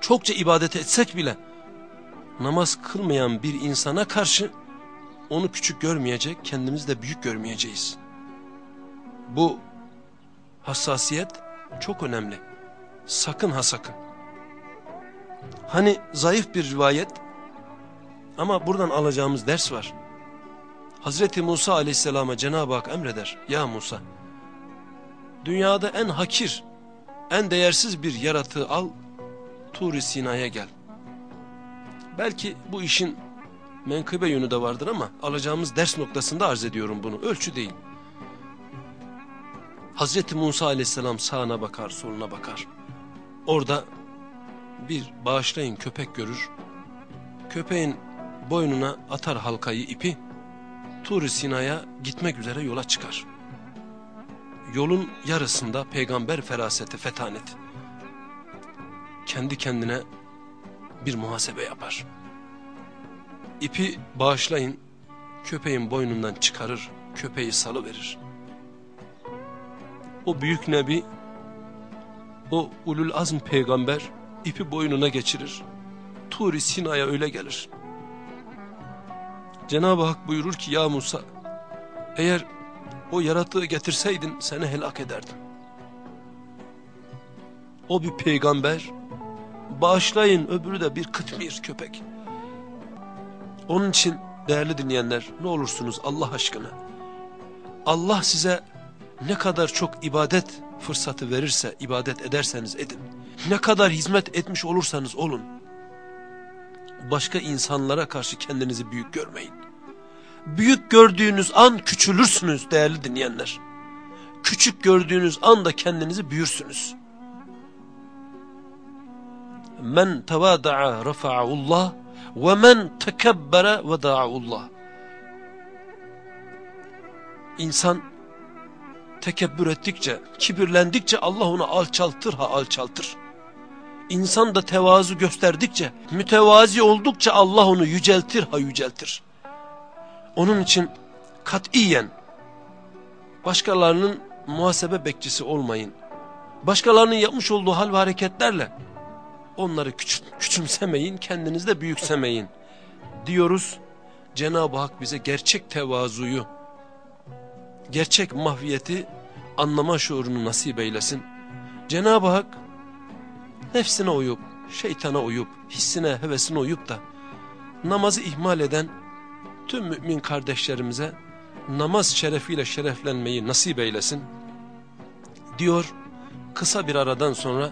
S1: çokça ibadet etsek bile namaz kılmayan bir insana karşı onu küçük görmeyecek, kendimizi de büyük görmeyeceğiz. Bu hassasiyet çok önemli. Sakın ha sakın. Hani zayıf bir rivayet ama buradan alacağımız ders var. Hazreti Musa aleyhisselama Cenab-ı Hak emreder. Ya Musa, dünyada en hakir, en değersiz bir yaratığı al, Tur-i Sina'ya gel. Belki bu işin menkıbe yönü de vardır ama alacağımız ders noktasında arz ediyorum bunu. Ölçü değil. Hazreti Musa aleyhisselam sağına bakar, soluna bakar. Orada bir bağışlayın köpek görür. Köpeğin boynuna atar halkayı ipi. Tur-i Sina'ya gitmek üzere yola çıkar. Yolun yarısında peygamber feraseti, fetaneti. Kendi kendine bir muhasebe yapar. İpi bağışlayın, köpeğin boynundan çıkarır, köpeği salıverir. O büyük nebi, o ulul azm peygamber ipi boynuna geçirir. Tur-i Sina'ya öyle gelir. Cenab-ı Hak buyurur ki ya Musa eğer o yaratığı getirseydin seni helak ederdim. O bir peygamber bağışlayın öbürü de bir kıtmir köpek. Onun için değerli dinleyenler ne olursunuz Allah aşkına. Allah size ne kadar çok ibadet fırsatı verirse ibadet ederseniz edin. Ne kadar hizmet etmiş olursanız olun. Başka insanlara karşı kendinizi büyük görmeyin. Büyük gördüğünüz an küçülürsünüz değerli dinleyenler. Küçük gördüğünüz anda kendinizi büyürsünüz. Men tevada'a rafa'ullah ve men tekebbere ve da'ullah. İnsan tekebbür ettikçe, kibirlendikçe Allah onu alçaltır ha alçaltır. İnsan da tevazu gösterdikçe, mütevazi oldukça Allah onu yüceltir ha yüceltir. Onun için katiyen başkalarının muhasebe bekçisi olmayın. Başkalarının yapmış olduğu hal ve hareketlerle onları küçümsemeyin, kendinizi de büyüksemeyin diyoruz. Cenab-ı Hak bize gerçek tevazuyu, gerçek mahviyeti
S2: anlama şuurunu nasip eylesin. Cenab-ı Hak nefsine uyup, şeytana uyup, hissine, hevesine uyup da namazı ihmal eden tüm mümin kardeşlerimize namaz şerefiyle şereflenmeyi nasip eylesin. Diyor kısa bir aradan sonra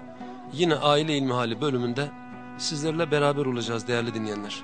S2: yine aile ilmihali bölümünde sizlerle beraber olacağız değerli dinleyenler.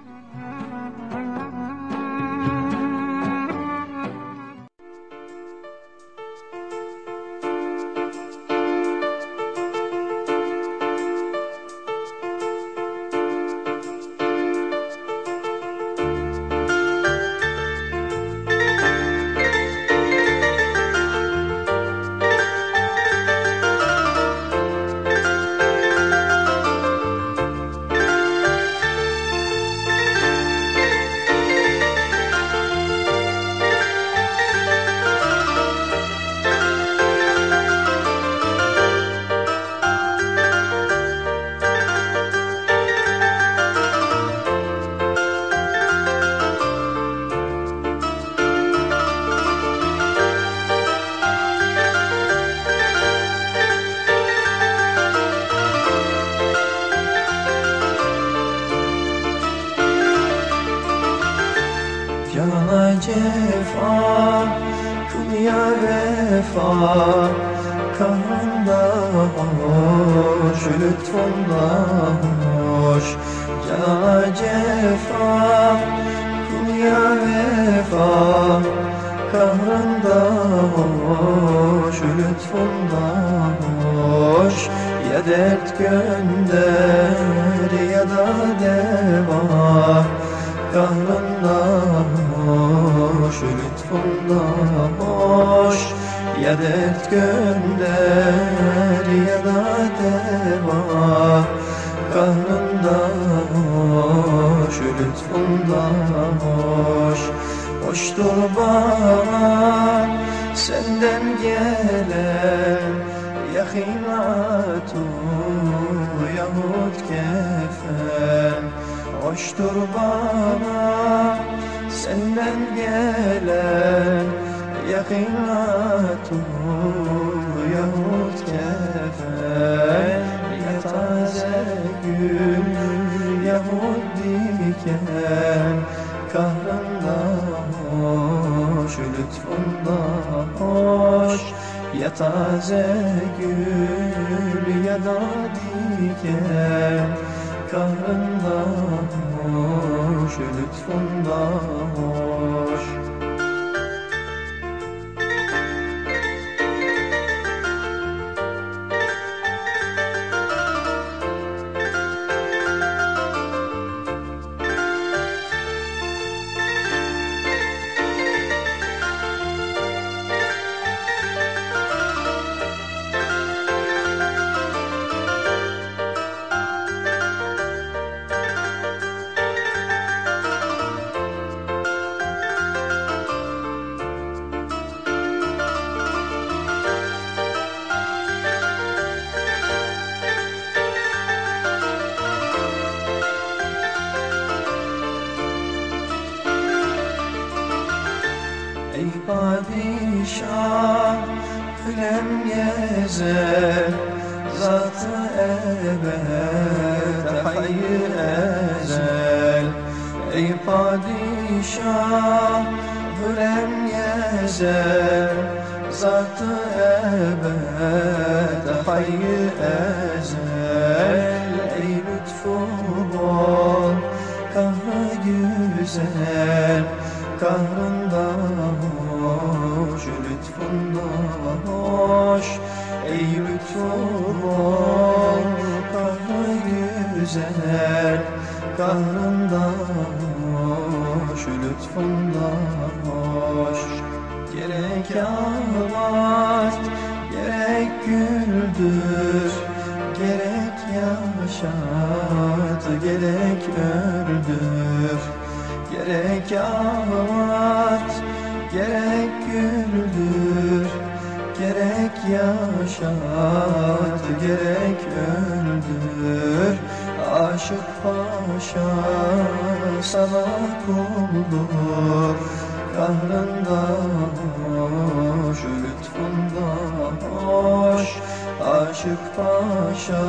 S2: Başa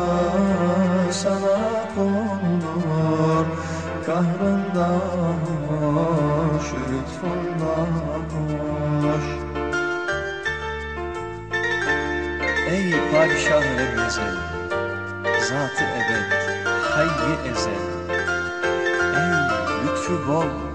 S2: sana kondur Kahrında hoş, lütfunda hoş Ey padişah-ı ezel, Zat-ı ebed, hayy ezel. Ey lütfu bol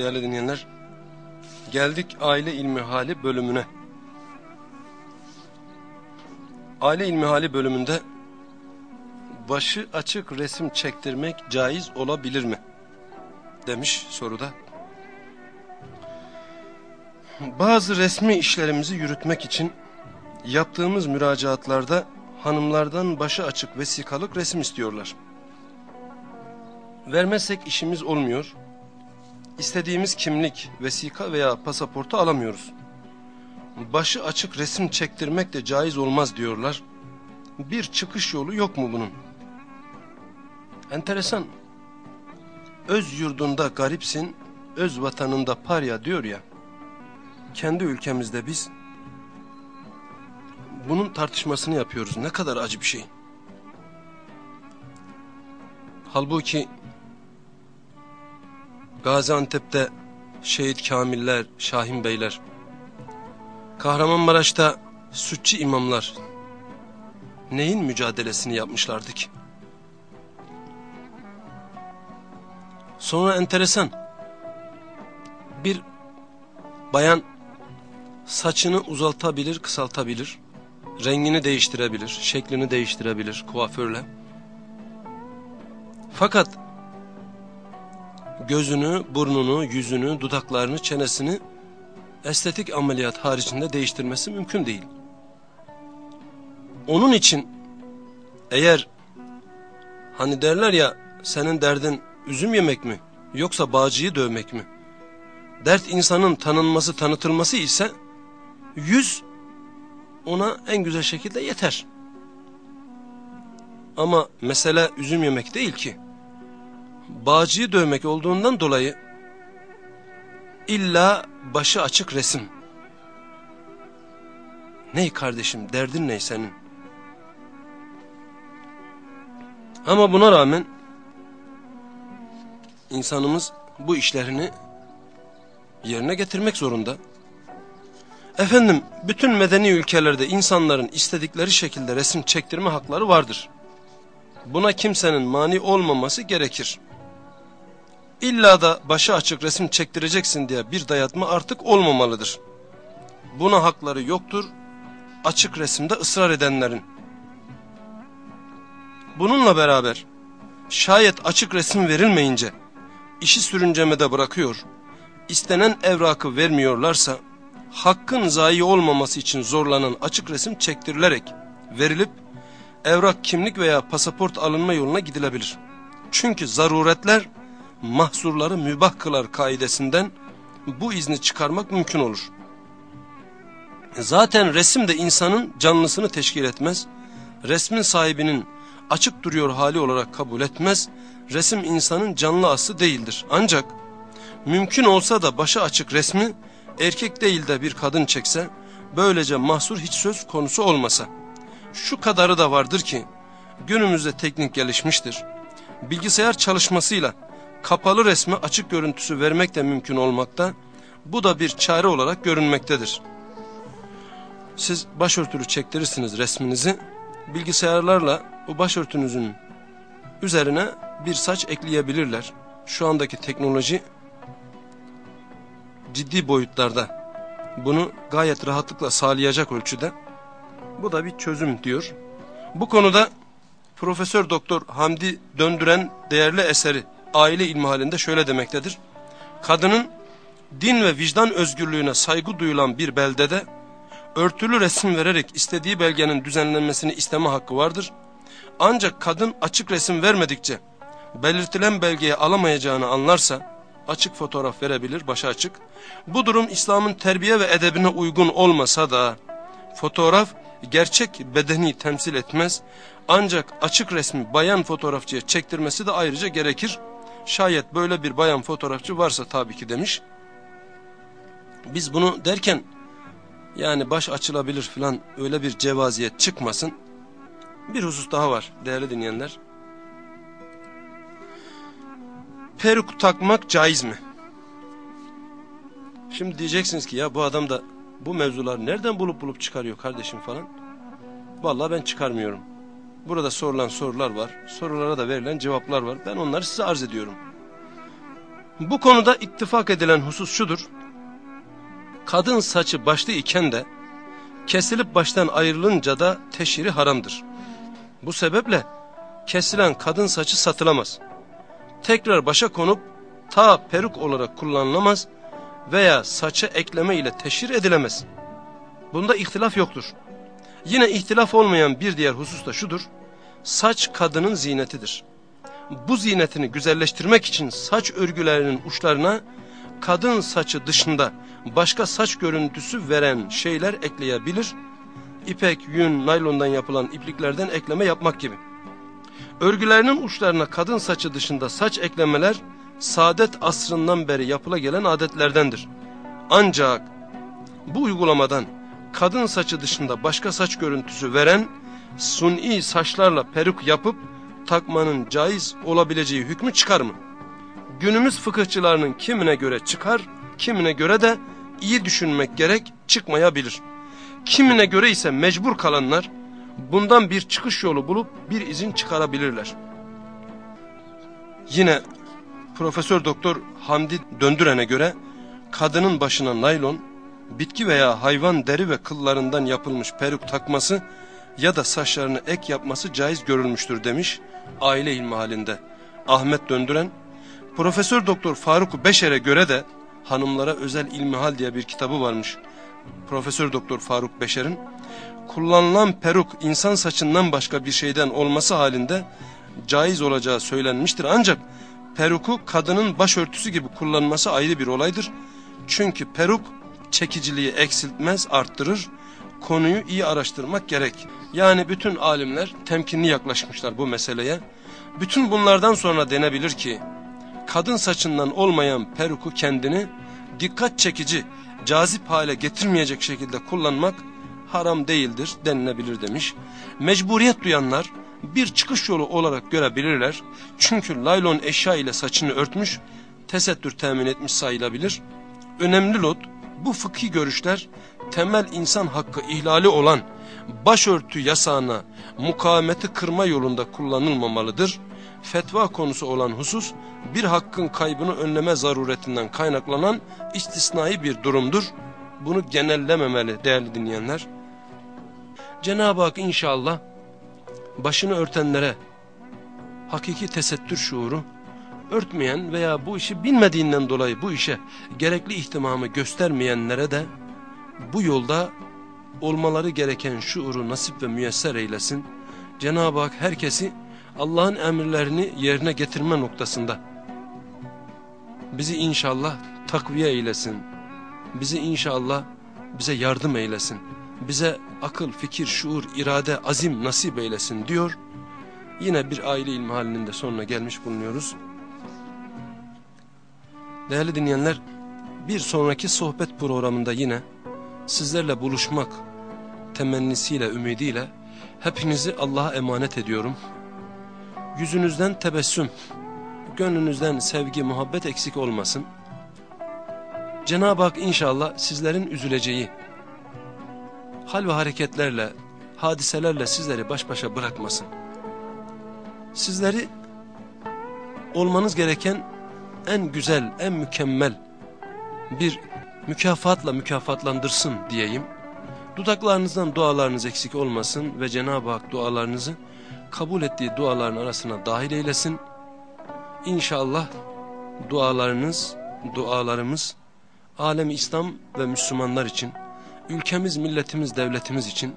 S1: değerli dinleyenler geldik aile ilmi hali bölümüne. Aile ilmi hali bölümünde başı açık resim çektirmek caiz olabilir mi? Demiş soruda. Bazı resmi işlerimizi yürütmek için yaptığımız müracaatlarda hanımlardan başı açık vesikalık resim istiyorlar. Vermezsek işimiz olmuyor istediğimiz kimlik, vesika veya pasaportu alamıyoruz. Başı açık resim çektirmek de caiz olmaz diyorlar. Bir çıkış yolu yok mu bunun? Enteresan. Öz yurdunda garipsin, öz vatanında parya diyor ya. Kendi ülkemizde biz bunun tartışmasını yapıyoruz. Ne kadar acı bir şey. Halbuki Gaziantep'te şehit kamiller, Şahin beyler, Kahramanmaraş'ta sütçü imamlar neyin mücadelesini yapmışlardı ki? Sonra enteresan bir bayan saçını uzaltabilir, kısaltabilir, rengini değiştirebilir, şeklini değiştirebilir kuaförle. Fakat gözünü, burnunu, yüzünü, dudaklarını, çenesini estetik ameliyat haricinde değiştirmesi mümkün değil. Onun için eğer hani derler ya senin derdin üzüm yemek mi yoksa bağcıyı dövmek mi? Dert insanın tanınması tanıtılması ise yüz ona en güzel şekilde yeter. Ama mesele üzüm yemek değil ki bağcıyı dövmek olduğundan dolayı illa başı açık resim. Ney kardeşim derdin ney senin? Ama buna rağmen insanımız bu işlerini yerine getirmek zorunda. Efendim bütün medeni ülkelerde insanların istedikleri şekilde resim çektirme hakları vardır. Buna kimsenin mani olmaması gerekir. İlla da başı açık resim çektireceksin diye bir dayatma artık olmamalıdır. Buna hakları yoktur açık resimde ısrar edenlerin. Bununla beraber şayet açık resim verilmeyince işi sürüncemede bırakıyor, istenen evrakı vermiyorlarsa hakkın zayi olmaması için zorlanan açık resim çektirilerek verilip evrak kimlik veya pasaport alınma yoluna gidilebilir. Çünkü zaruretler mahsurları mübah kılar kaidesinden bu izni çıkarmak mümkün olur. Zaten resim de insanın canlısını teşkil etmez. Resmin sahibinin açık duruyor hali olarak kabul etmez. Resim insanın canlı aslı değildir. Ancak mümkün olsa da başı açık resmi erkek değil de bir kadın çekse böylece mahsur hiç söz konusu olmasa. Şu kadarı da vardır ki günümüzde teknik gelişmiştir. Bilgisayar çalışmasıyla kapalı resmi açık görüntüsü vermek de mümkün olmakta. Bu da bir çare olarak görünmektedir. Siz başörtülü çektirirsiniz resminizi. Bilgisayarlarla bu başörtünüzün üzerine bir saç ekleyebilirler. Şu andaki teknoloji ciddi boyutlarda bunu gayet rahatlıkla sağlayacak ölçüde. Bu da bir çözüm diyor. Bu konuda Profesör Doktor Hamdi Döndüren değerli eseri Aile İlmihalinde şöyle demektedir. Kadının din ve vicdan özgürlüğüne saygı duyulan bir beldede örtülü resim vererek istediği belgenin düzenlenmesini isteme hakkı vardır. Ancak kadın açık resim vermedikçe belirtilen belgeyi alamayacağını anlarsa açık fotoğraf verebilir başa açık. Bu durum İslam'ın terbiye ve edebine uygun olmasa da fotoğraf gerçek bedeni temsil etmez. Ancak açık resmi bayan fotoğrafçıya çektirmesi de ayrıca gerekir. Şayet böyle bir bayan fotoğrafçı varsa tabii ki demiş. Biz bunu derken yani baş açılabilir falan öyle bir cevaziyet çıkmasın. Bir husus daha var değerli dinleyenler. Peruk takmak caiz mi? Şimdi diyeceksiniz ki ya bu adam da bu mevzular nereden bulup bulup çıkarıyor kardeşim falan. Vallahi ben çıkarmıyorum. Burada sorulan sorular var. Sorulara da verilen cevaplar var. Ben onları size arz ediyorum. Bu konuda ittifak edilen husus şudur. Kadın saçı başlı iken de kesilip baştan ayrılınca da teşhiri haramdır. Bu sebeple kesilen kadın saçı satılamaz. Tekrar başa konup ta peruk olarak kullanılamaz veya saça ekleme ile teşhir edilemez. Bunda ihtilaf yoktur. Yine ihtilaf olmayan bir diğer husus da şudur. Saç kadının zinetidir. Bu zinetini güzelleştirmek için saç örgülerinin uçlarına kadın saçı dışında başka saç görüntüsü veren şeyler ekleyebilir. İpek, yün, naylondan yapılan ipliklerden ekleme yapmak gibi. Örgülerinin uçlarına kadın saçı dışında saç eklemeler saadet asrından beri yapıla gelen adetlerdendir. Ancak bu uygulamadan kadın saçı dışında başka saç görüntüsü veren suni saçlarla peruk yapıp takmanın caiz olabileceği hükmü çıkar mı? Günümüz fıkıhçılarının kimine göre çıkar, kimine göre de iyi düşünmek gerek çıkmayabilir. Kimine göre ise mecbur kalanlar bundan bir çıkış yolu bulup bir izin çıkarabilirler. Yine Profesör Doktor Hamdi Döndüren'e göre kadının başına naylon, bitki veya hayvan deri ve kıllarından yapılmış peruk takması ya da saçlarını ek yapması caiz görülmüştür demiş aile ilmi halinde. Ahmet Döndüren, Profesör Doktor Faruk Beşer'e göre de hanımlara özel ilmihal diye bir kitabı varmış. Profesör Doktor Faruk Beşer'in kullanılan peruk insan saçından başka bir şeyden olması halinde caiz olacağı söylenmiştir. Ancak peruku kadının başörtüsü gibi kullanması ayrı bir olaydır. Çünkü peruk çekiciliği eksiltmez arttırır. Konuyu iyi araştırmak gerek. Yani bütün alimler temkinli yaklaşmışlar bu meseleye. Bütün bunlardan sonra denebilir ki kadın saçından olmayan peruku kendini dikkat çekici, cazip hale getirmeyecek şekilde kullanmak haram değildir denilebilir demiş. Mecburiyet duyanlar bir çıkış yolu olarak görebilirler. Çünkü laylon eşya ile saçını örtmüş, tesettür temin etmiş sayılabilir. Önemli lot bu fıkhi görüşler temel insan hakkı ihlali olan başörtü yasağına mukavemeti kırma yolunda kullanılmamalıdır. Fetva konusu olan husus bir hakkın kaybını önleme zaruretinden kaynaklanan istisnai bir durumdur. Bunu genellememeli değerli dinleyenler. Cenab-ı Hak inşallah başını örtenlere hakiki tesettür şuuru, örtmeyen veya bu işi bilmediğinden dolayı bu işe gerekli ihtimamı göstermeyenlere de bu yolda olmaları gereken şuuru nasip ve müyesser eylesin. Cenab-ı Hak herkesi Allah'ın emirlerini yerine getirme noktasında bizi inşallah takviye eylesin. Bizi inşallah bize yardım eylesin. Bize akıl, fikir, şuur, irade, azim nasip eylesin diyor. Yine bir aile ilmi halinin de sonuna gelmiş bulunuyoruz. Değerli dinleyenler, bir sonraki sohbet programında yine sizlerle buluşmak temennisiyle, ümidiyle hepinizi Allah'a emanet ediyorum. Yüzünüzden tebessüm, gönlünüzden sevgi, muhabbet eksik olmasın. Cenab-ı Hak inşallah sizlerin üzüleceği hal ve hareketlerle, hadiselerle sizleri baş başa bırakmasın. Sizleri olmanız gereken en güzel, en mükemmel bir mükafatla mükafatlandırsın diyeyim. Dudaklarınızdan dualarınız eksik olmasın ve Cenab-ı Hak dualarınızı kabul ettiği duaların arasına dahil eylesin. İnşallah dualarınız, dualarımız alemi İslam ve Müslümanlar için, ülkemiz, milletimiz, devletimiz için,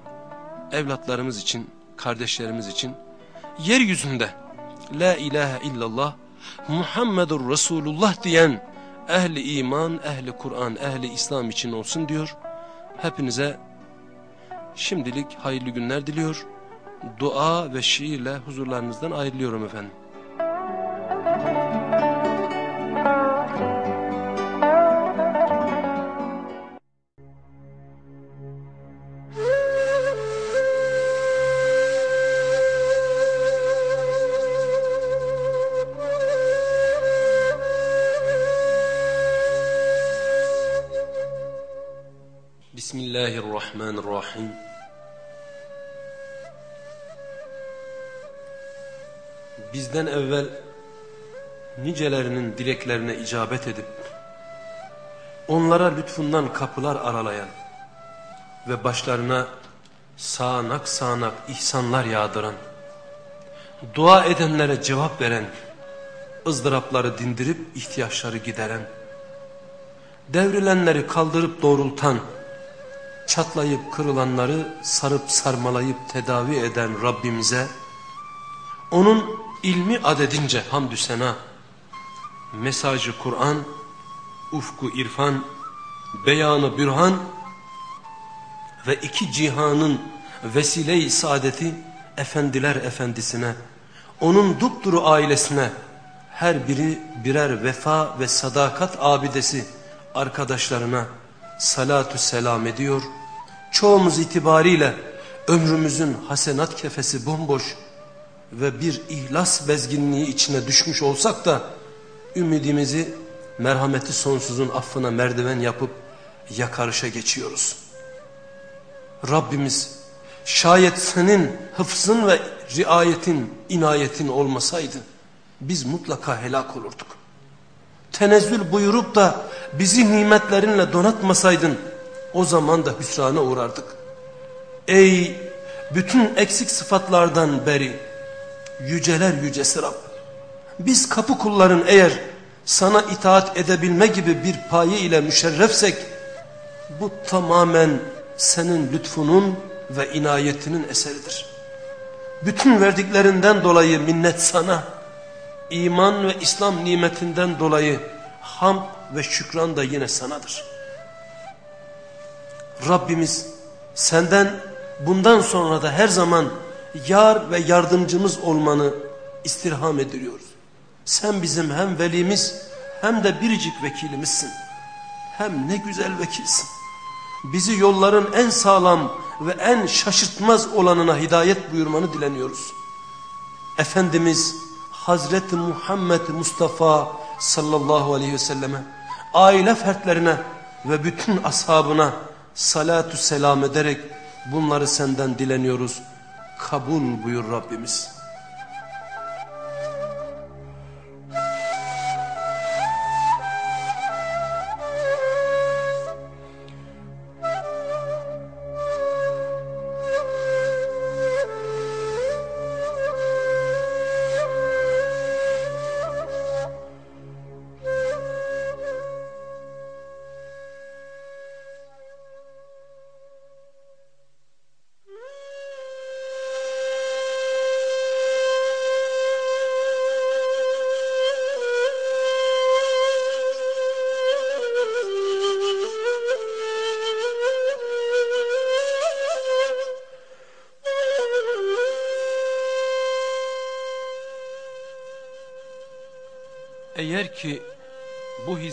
S1: evlatlarımız için, kardeşlerimiz için, yeryüzünde La ilahe illallah Muhammedur Resulullah diyen ehli iman, ehli Kur'an, ehli İslam için olsun diyor. Hepinize şimdilik hayırlı günler diliyor. Dua ve şiirle huzurlarınızdan ayrılıyorum efendim. Bizden evvel nicelerinin dileklerine icabet edip onlara lütfundan kapılar aralayan ve başlarına sağanak sağanak ihsanlar yağdıran, dua edenlere cevap veren, ızdırapları dindirip ihtiyaçları gideren, devrilenleri kaldırıp doğrultan, çatlayıp kırılanları sarıp sarmalayıp tedavi eden Rabbimize, onun ilmi adedince hamdü sena, mesajı Kur'an, ufku irfan, beyanı bürhan ve iki cihanın vesile-i saadeti efendiler efendisine, onun dupduru ailesine, her biri birer vefa ve sadakat abidesi arkadaşlarına, salatü selam ediyor. Çoğumuz itibariyle ömrümüzün hasenat kefesi bomboş ve bir ihlas bezginliği içine düşmüş olsak da ümidimizi merhameti sonsuzun affına merdiven yapıp yakarışa geçiyoruz. Rabbimiz şayet senin hıfzın ve riayetin, inayetin olmasaydı biz mutlaka helak olurduk tenezzül buyurup da bizi nimetlerinle donatmasaydın o zaman da hüsrana uğrardık. Ey bütün eksik sıfatlardan beri yüceler yücesi Rab. Biz kapı kulların eğer sana itaat edebilme gibi bir paye ile müşerrefsek bu tamamen senin lütfunun ve inayetinin eseridir. Bütün verdiklerinden dolayı minnet sana iman ve İslam nimetinden dolayı ham ve şükran da yine sanadır. Rabbimiz senden bundan sonra da her zaman yar ve yardımcımız olmanı istirham ediyoruz. Sen bizim hem velimiz hem de biricik vekilimizsin. Hem ne güzel vekilsin. Bizi yolların en sağlam ve en şaşırtmaz olanına hidayet buyurmanı dileniyoruz. Efendimiz Hazreti Muhammed Mustafa sallallahu aleyhi ve selleme, aile fertlerine ve bütün ashabına salatu selam ederek bunları senden dileniyoruz. Kabul buyur Rabbimiz.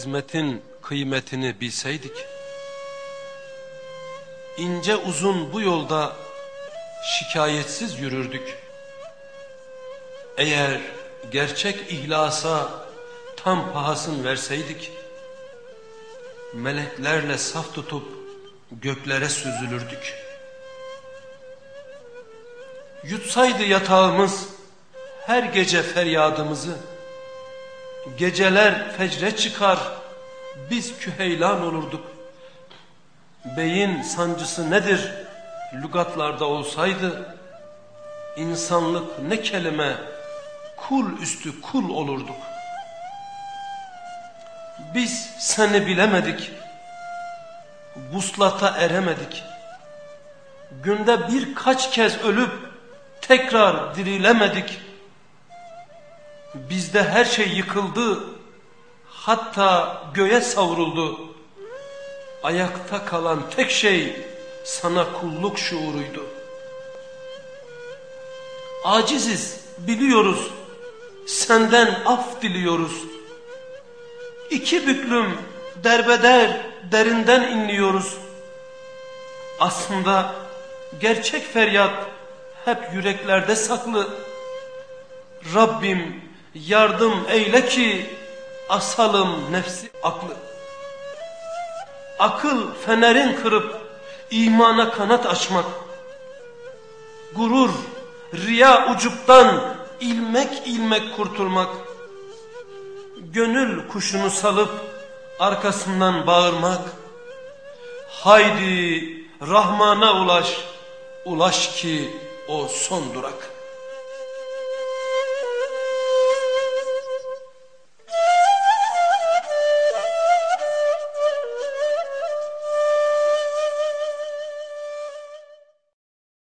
S1: Hizmetin kıymetini bilseydik, ince uzun bu yolda şikayetsiz yürürdük. Eğer gerçek ihlasa tam pahasını verseydik, meleklerle saf tutup göklere süzülürdük. Yutsaydı yatağımız her gece feryadımızı, geceler fecre çıkar, biz küheylan olurduk. Beyin sancısı nedir lügatlarda olsaydı, insanlık ne kelime, kul üstü kul olurduk. Biz seni bilemedik, vuslata eremedik. Günde birkaç kez ölüp tekrar dirilemedik. Bizde her şey yıkıldı, hatta göğe savruldu. Ayakta kalan tek şey sana kulluk şuuruydu. Aciziz, biliyoruz, senden af diliyoruz. İki büklüm derbeder derinden inliyoruz. Aslında gerçek feryat hep yüreklerde saklı. Rabbim yardım eyle ki asalım nefsi aklı. Akıl fenerin kırıp imana kanat açmak. Gurur, riya ucuptan ilmek ilmek kurtulmak. Gönül kuşunu salıp arkasından bağırmak. Haydi Rahman'a ulaş, ulaş ki o son durak.